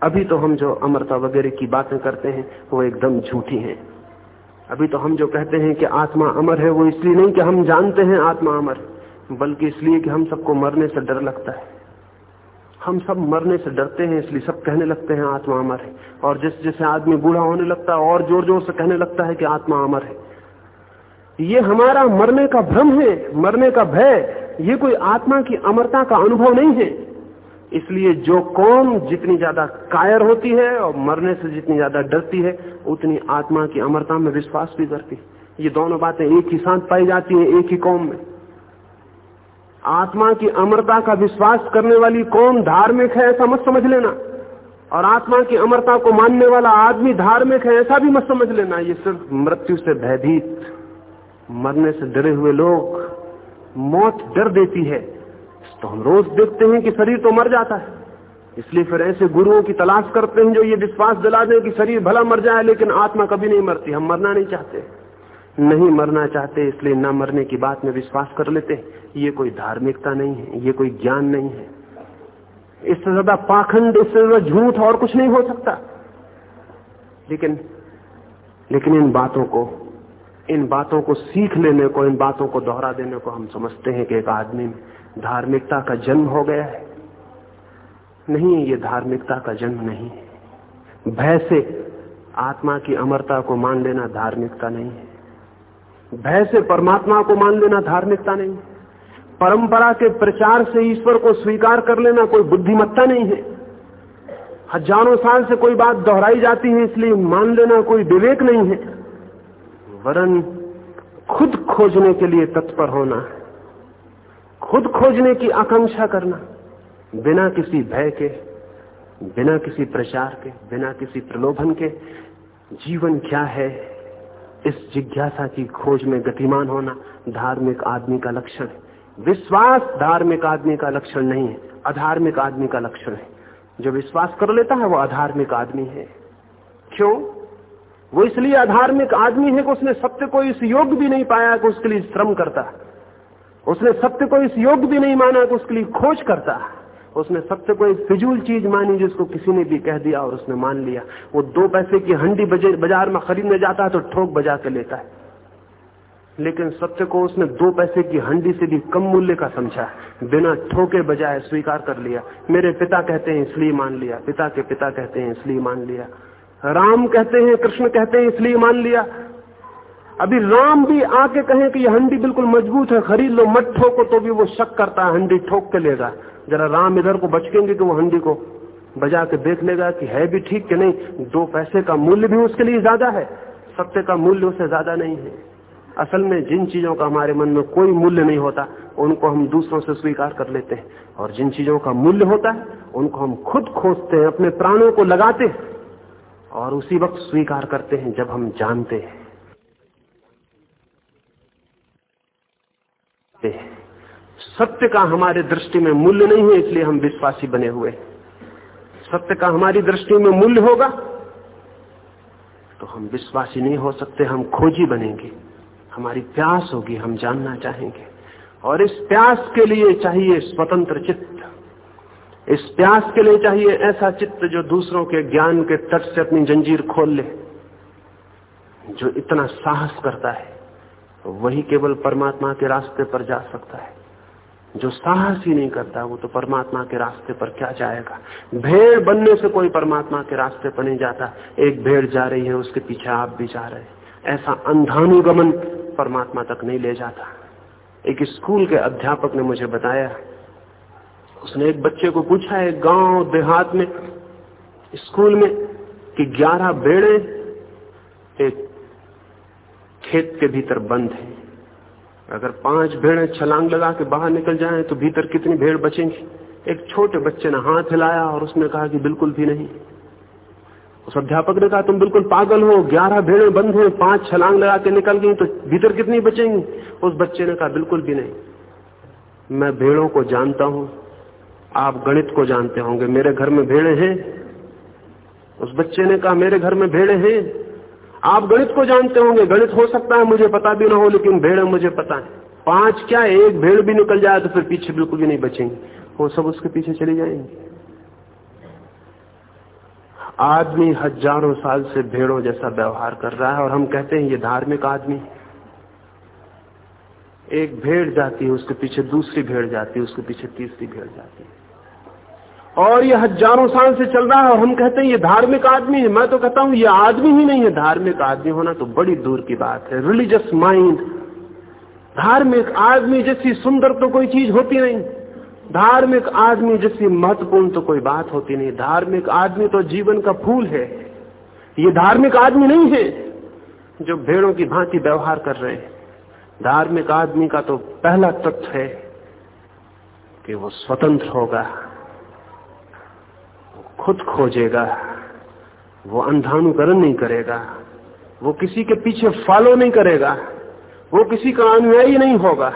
अभी तो हम जो अमरता वगैरह की बातें करते हैं वो एकदम झूठी हैं। अभी तो हम जो कहते हैं कि आत्मा अमर है वो इसलिए नहीं कि हम जानते हैं आत्मा अमर बल्कि इसलिए कि हम सबको मरने से डर लगता है। हम सब मरने से डरते हैं इसलिए सब कहने लगते हैं आत्मा अमर है। और जिस जैसे आदमी बूढ़ा होने लगता है और ज़ोर ज़ोर से कहने लगता है कि आत्मा अमर है। ये हमारा मरने का भ्रम है, मरने का भय, ये कोई आत्मा की अमरता का अनुभव नहीं है। इसलिए जो कौम जितनी ज़्यादा कायर होती है और मरने से जितनी ज़्यादा डरती है, उतनी आत्मा की अमरता में विश्वास भी करती है। ये दोनों बातें एक ही साथ पाई जाती हैं, एक ही कौम में। आत्मा की अमरता का विश्वास करने वाली कौम धार्मिक है, ऐसा मत समझ लेना। और आत्मा की अमरता को मानने वाला आदमी धार्मिक है, ऐसा भी मत समझ लेना, ये सिर्फ़ मृत्यु से भयभीत। मरने से डरे हुए लोग मौत डर देती है। तो हम रोज देखते हैं कि शरीर तो मर जाता है। इसलिए फिर ऐसे गुरुओं की तलाश करते हैं जो ये विश्वास दिला दें कि शरीर भला मर जाए, लेकिन आत्मा कभी नहीं मरती। हम मरना नहीं चाहते। नहीं मरना चाहते, इसलिए न मरने की बात में विश्वास कर लेते हैं। ये कोई धार्मिकता नहीं है, ये कोई ज्ञान नहीं है। इससे ज़्यादा पाखंड, इससे ज़्यादा झूठ और कुछ नहीं हो सकता। लेकिन लेकिन इन बातों को इन बातों को सीख लेने को, इन बातों को दोहरा देने को हम समझते हैं कि एक आदमी में धार्मिकता का जन्म हो गया है। नहीं, ये धार्मिकता का जन्म नहीं है। भय से आत्मा की अमरता को मान लेना धार्मिकता नहीं है। भय से परमात्मा को मान लेना धार्मिकता नहीं है। परंपरा के प्रचार से ईश्वर को स्वीकार कर लेना कोई बुद्धिमत्ता नहीं है। हज़ारों साल से कोई बात दोहराई जाती है, इसलिए मान लेना कोई विवेक नहीं है। वरन खुद खोजने के लिए तत्पर होना, खुद खोजने की आकांक्षा करना, बिना किसी भय के, बिना किसी प्रचार के, बिना किसी प्रलोभन के, जीवन क्या है, इस जिज्ञासा की खोज में गतिमान होना धार्मिक आदमी का लक्षण है। विश्वास धार्मिक आदमी का लक्षण नहीं है, अधार्मिक आदमी का लक्षण है। जो विश्वास कर लेता है, वो अधार्मिक आदमी है। क्यों? वो इसलिए अधार्मिक आदमी है कि उसने सत्य को इस योग भी नहीं पाया कि उसके लिए श्रम करता उसने सत्य को इस योग भी नहीं माना कि उसके लिए खोज करता उसने सत्य को एक फिजूल चीज़ मानी जिसको किसी ने भी कह दिया और उसने मान लिया। वो दो पैसे की हंडी बाज़ार में खरीदने जाता है तो ठोक बजा के लेता है। लेकिन सत्य को उसने दो पैसे की हंडी से भी कम मूल्य का समझा बिना ठोके बजाय स्वीकार कर लिया। मेरे पिता कहते हैं इसलिए मान लिया। पिता के पिता कहते हैं इसलिए मान लिया। राम कहते हैं, कृष्ण कहते हैं, इसलिए मान लिया। अभी राम भी आके कहें कि यह हंडी बिल्कुल मज़बूत है, खरीद लो, मत ठोको तो भी वो शक करता है, हंडी ठोक के लेगा जरा राम इधर को बचकेंगे कि वो हंडी को बजा के देख लेगा कि है भी ठीक कि नहीं। दो पैसे का मूल्य भी उसके लिए ज़्यादा है, सत्य का मूल्य उससे ज़्यादा नहीं है। असल में जिन चीज़ों का हमारे मन में कोई मूल्य नहीं होता, उनको हम दूसरों से स्वीकार कर लेते हैं। और जिन चीज़ों का मूल्य होता है, उनको हम खुद खोजते हैं, अपने प्राणों को लगाते हैं। और उसी वक्त स्वीकार करते हैं जब हम जानते हैं। सत्य का हमारे दृष्टि में मूल्य नहीं है, इसलिए हम विश्वासी बने हुए सत्य का हमारी दृष्टि में मूल्य होगा तो हम विश्वासी नहीं हो सकते, हम खोजी बनेंगे। हमारी प्यास होगी, हम जानना चाहेंगे। और इस प्यास के लिए चाहिए स्वतंत्र चित्त। इस प्यास के लिए चाहिए ऐसा चित्त जो दूसरों के ज्ञान के तट से अपनी जंजीर खोल ले, जो इतना साहस करता है वही केवल परमात्मा के रास्ते पर जा सकता है। जो साहस ही नहीं करता, वो तो परमात्मा के रास्ते पर क्या जाएगा? भेड़ बनने से कोई परमात्मा के रास्ते पर नहीं जाता। एक भेड़ जा रही है, उसके पीछे आप भी जा रहे हैं। ऐसा अंधानुगमन परमात्मा तक नहीं ले जाता। एक स्कूल के अध्यापक ने मुझे बताया उसने एक बच्चे को पूछा है गाँव देहात में, स्कूल में, कि ग्यारह भेड़े एक खेत के भीतर बंद है। अगर पाँच भेड़े छलांग लगा के बाहर निकल जाएँ तो भीतर कितनी भेड़ बचेंगी? एक छोटे बच्चे ने हाथ हिलाया और उसने कहा कि बिल्कुल भी नहीं। उस अध्यापक ने कहा, तुम बिल्कुल पागल हो, ग्यारह भेड़े बंद हुए पाँच छलांग लगा के निकल गई तो भीतर कितनी बचेंगी? उस बच्चे ने कहा, बिल्कुल भी नहीं। मैं भेड़ों को जानता हूँ आप गणित को जानते होंगे, मेरे घर में भेड़े हैं। उस बच्चे ने कहा, मेरे घर में भेड़े हैं। आप गणित को जानते होंगे, गणित हो सकता है, मुझे पता भी ना हो, लेकिन भेड़ मुझे पता है। पाँच क्या, एक भेड़ भी निकल जाए तो फिर पीछे बिल्कुल भी नहीं बचेंगे। वो सब उसके पीछे चले जाएँगे। आदमी हज़ारों साल से भेड़ों जैसा व्यवहार कर रहा है, और हम कहते हैं, ये धार्मिक आदमी एक भेड़ जाती है, उसके पीछे दूसरी भेड़ जाती है, उसके पीछे तीसरी भेड़ जाती है। और ये हज़ारों साल से चल रहा है, और हम कहते हैं, ये धार्मिक आदमी है। मैं तो कहता हूँ, ये आदमी ही नहीं है, धार्मिक आदमी होना तो बड़ी दूर की बात है। रिलीजियस माइंड धार्मिक आदमी जैसी सुंदर तो कोई चीज़ होती नहीं। धार्मिक आदमी जैसी महत्वपूर्ण तो कोई बात होती नहीं। धार्मिक आदमी तो जीवन का फूल है। ये धार्मिक आदमी नहीं है जो भेड़ों की भांति व्यवहार कर रहे हैं। धार्मिक आदमी का तो पहला तथ्य है कि वो स्वतंत्र होगा। खुद खोजेगा। वो अंधानुकरण नहीं करेगा। वो किसी के पीछे फॉलो नहीं करेगा। वो किसी का अनुयायी नहीं होगा।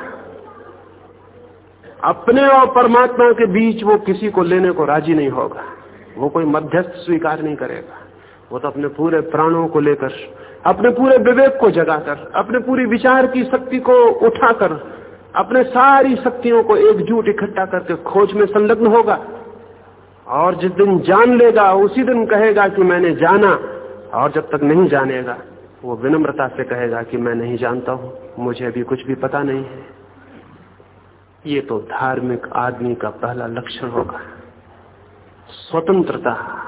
अपने और परमात्मा के बीच वो किसी को लेने को राज़ी नहीं होगा। वो कोई मध्यस्थ स्वीकार नहीं करेगा। वो तो अपने पूरे प्राणों को लेकर, अपने पूरे विवेक को जगाकर, अपने पूरी विचार की शक्ति को उठाकर, अपने सारी शक्तियों को एकजुट इकट्ठा करके खोज में संलग्न होगा। और जिस दिन जान लेगा, उसी दिन कहेगा कि मैंने जाना, और जब तक नहीं जानेगा, वो विनम्रता से कहेगा कि मैं नहीं जानता हूँ, मुझे अभी कुछ भी पता नहीं है। ये तो धार्मिक आदमी का पहला लक्षण होगा। स्वतंत्रता,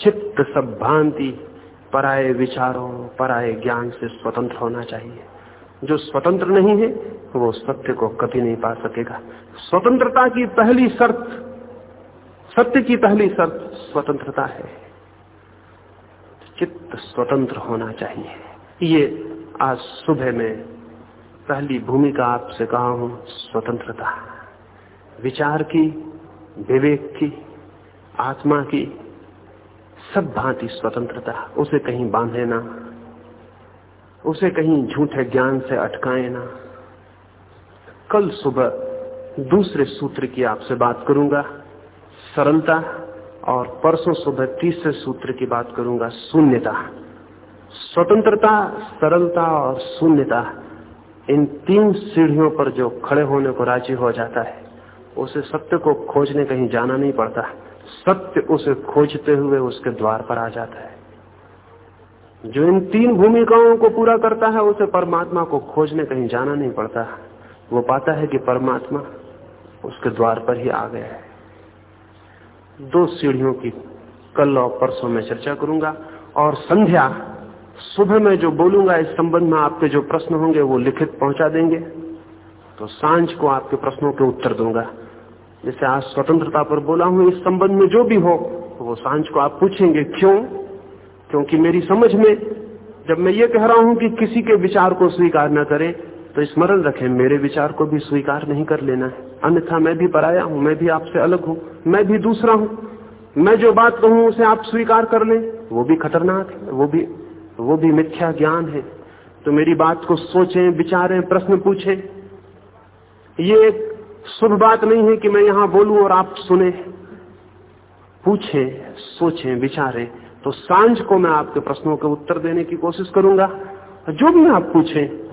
चित्त सब भांति पराये विचारों पराये ज्ञान से स्वतंत्र होना चाहिए। जो स्वतंत्र नहीं है, वो सत्य को कभी नहीं पा सकेगा। स्वतंत्रता की पहली शर्त सत्य की पहली शर्त स्वतंत्रता है। चित्त स्वतंत्र होना चाहिए। ये आज सुबह में पहली भूमिका आपसे कहा हूँ, स्वतंत्रता। विचार की, विवेक की, आत्मा की सब भांति स्वतंत्रता, उसे कहीं बांधे ना। उसे कहीं झूठे ज्ञान से अटकाए ना। कल सुबह दूसरे सूत्र की आपसे बात करूँगा। सरलता और परसों सुबह तीसरे सूत्र की बात करूँगा, शून्यता। स्वतंत्रता, सरलता और शून्यता, इन तीन सीढ़ियों पर जो खड़े होने को राज़ी हो जाता है, उसे सत्य को खोजने कहीं जाना नहीं पड़ता। सत्य उसे खोजते हुए उसके द्वार पर आ जाता है। जो इन तीन भूमिकाओं को पूरा करता है, उसे परमात्मा को खोजने कहीं जाना नहीं पड़ता। वो पाता है कि परमात्मा उसके द्वार पर ही आ गया है। दो सीढ़ियों की कल और परसों में चर्चा करूँगा और संध्या, सुबह में जो बोलूँगा, इस संबंध में आपके जो प्रश्न होंगे, वो लिखित पहुँचा देंगे। तो साँझ को आपके प्रश्नों के उत्तर दूँगा। जैसे आज स्वतंत्रता पर बोला हूँ, इस संबंध में जो भी हो, वो साँझ को आप पूछेंगे, क्यों? क्योंकि मेरी समझ में, जब मैं ये कह रहा हूँ कि किसी के विचार को स्वीकार न करें तो स्मरण रखें, मेरे विचार को भी स्वीकार नहीं कर लेना है। अन्यथा मैं भी पराया हूँ, मैं भी आपसे अलग हूँ, मैं भी दूसरा हूँ। मैं जो बात कहूँ, उसे आप स्वीकार कर लें। वो भी खतरनाक है, वो भी वो भी मिथ्या ज्ञान है। तो मेरी बात को सोचें, विचारें, प्रश्न पूछें। ये एक शुभ बात नहीं है कि मैं यहाँ बोलूँ और आप सुने। पूछें, सोचें, विचारें। तो साँझ को मैं आपके प्रश्नों के उत्तर देने की कोशिश करूँगा। जो भी आप पूछें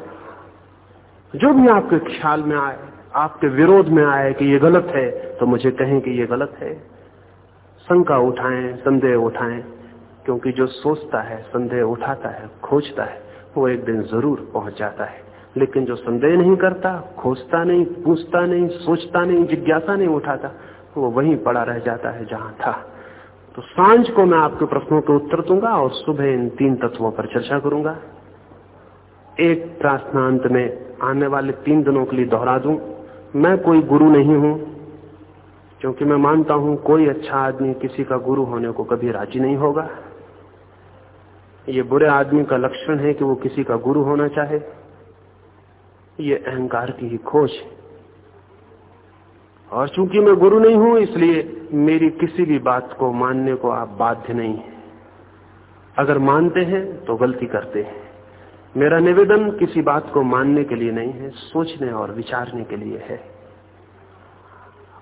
जो भी आपके ख्याल में आए, आपके विरोध में आए कि ये गलत है तो मुझे कहें कि ये गलत है। शंका उठाएँ, संदेह उठाएँ, क्योंकि जो सोचता है, संदेह उठाता है, खोजता है, वो एक दिन ज़रूर पहुँच जाता है। लेकिन जो संदेह नहीं करता, खोजता नहीं, पूछता नहीं, सोचता नहीं, जिज्ञासा नहीं उठाता, वो वहीं पड़ा रह जाता है जहाँ था। तो साँझ को मैं आपके प्रश्नों के उत्तर दूँगा और सुबह इन तीन तत्वों पर चर्चा करूँगा। एक प्रार्थनांत में आने वाले तीन दिनों के लिए दोहरा दूँ। मैं कोई गुरु नहीं हूँ, क्योंकि मैं मानता हूँ कोई अच्छा आदमी किसी का गुरु होने को कभी राज़ी नहीं होगा। ये बुरे आदमी का लक्षण है कि वो किसी का गुरु होना चाहे। ये अहंकार की ही खोज है। और चूँकि मैं गुरु नहीं हूँ, इसलिए मेरी किसी भी बात को मानने को आप बाध्य नहीं है। अगर मानते हैं तो गलती करते हैं। मेरा निवेदन किसी बात को मानने के लिए नहीं है, सोचने और विचारने के लिए है।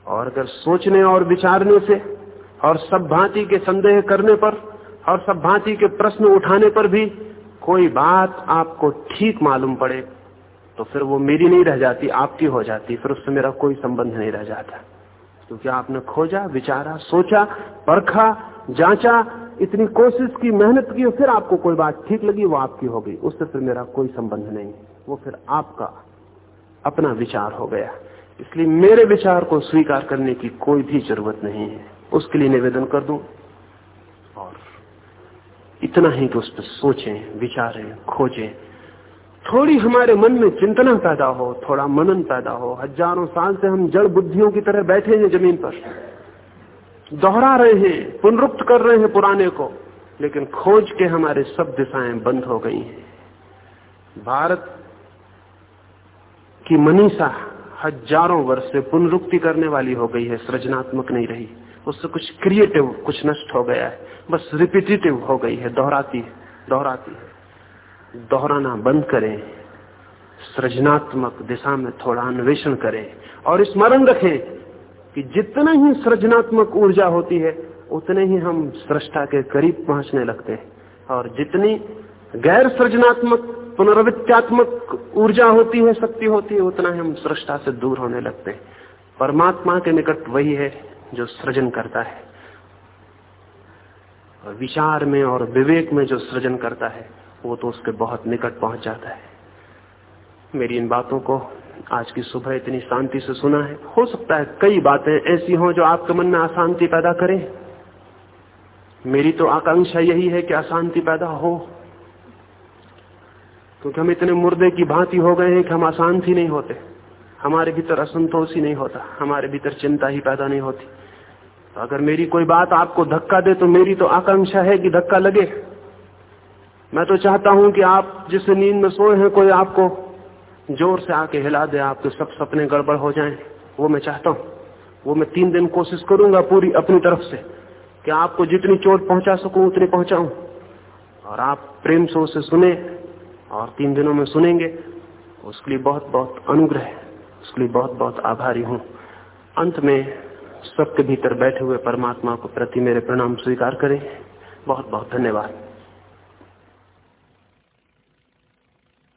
और अगर सोचने और विचारने से, और सब भांति के संदेह करने पर, और सब भांति के प्रश्न उठाने पर भी कोई बात आपको ठीक मालूम पड़े तो फिर वो मेरी नहीं रह जाती, आपकी हो जाती, फिर उससे मेरा कोई संबंध नहीं रह जाता। क्योंकि आपने खोजा, विचारा, सोचा, परखा, जांचा इतनी कोशिश की, मेहनत की फिर आपको कोई बात ठीक लगी, वो आपकी हो गई। उससे फिर मेरा कोई संबंध नहीं। वो फिर आपका अपना विचार हो गया। इसलिए मेरे विचार को स्वीकार करने की कोई भी ज़रूरत नहीं है। उसके लिए निवेदन कर दूँ और इतना ही कि उस पर सोचें, विचारें, खोजें। थोड़ी हमारे मन में चिंतना पैदा हो, थोड़ा मनन पैदा हो। हज़ारों साल से हम जड़ बुद्धियों की तरह बैठे हैं ज़मीन पर। दोहरा रहे हैं, पुनरुक्त कर रहे हैं पुराने को, लेकिन खोज के हमारे सब दिशाएँ बंद हो गई हैं। भारत की मनीषा हज़ारों वर्ष से पुनरुक्ति करने वाली हो गई है, सृजनात्मक नहीं रही। उससे कुछ क्रिएटिव कुछ नष्ट हो गया है। बस रिपीटेटिव हो गई है, दोहराती दोहराती दोहराना बंद करें, सृजनात्मक दिशा में थोड़ा अन्वेषण करें और स्मरण रखें कि जितना ही सृजनात्मक ऊर्जा होती है, उतने ही हम सृष्टा के करीब पहुँचने लगते हैं। और जितनी गैर सृजनात्मक पुनर्वित्यात्मक ऊर्जा होती है, शक्ति होती है, उतना ही हम सृष्टा से दूर होने लगते हैं। परमात्मा के निकट वही है जो सृजन करता है। विचार में और विवेक में जो सृजन करता है, वो तो उसके बहुत निकट पहुँच जाता है। मेरी इन बातों को आज की सुबह इतनी शांति से सुना है। हो सकता है कई बातें ऐसी हों जो आपके मन में अशांति पैदा करें। मेरी तो आकांक्षा यही है कि अशांति पैदा हो। क्योंकि हम इतने मुर्दे की भांति हो गए हैं कि हम अशांत नहीं होते। हमारे भीतर असंतोष ही नहीं होता, हमारे भीतर चिंता ही पैदा नहीं होती। तो अगर मेरी कोई बात आपको धक्का दे तो मेरी तो आकांक्षा है कि धक्का लगे। मैं तो चाहता हूँ कि आप जिस नींद में सोए हैं, कोई आपको ज़ोर से आके हिला दे आपके सब सपने गड़बड़ हो जाएँ। वो मैं चाहता हूँ। वो मैं तीन दिन कोशिश करूँगा पूरी अपनी तरफ़ से कि आपको जितनी चोट पहुँचा सकूँ, उतनी पहुंचाऊं। और आप प्रेम से उसे सुने और तीन दिनों में सुनेंगे। उसके लिए बहुत बहुत अनुग्रह, उसके लिए बहुत बहुत आभारी हूँ। अंत में सबके भीतर बैठे हुए परमात्मा को प्रति मेरे प्रणाम स्वीकार करें। बहुत बहुत धन्यवाद।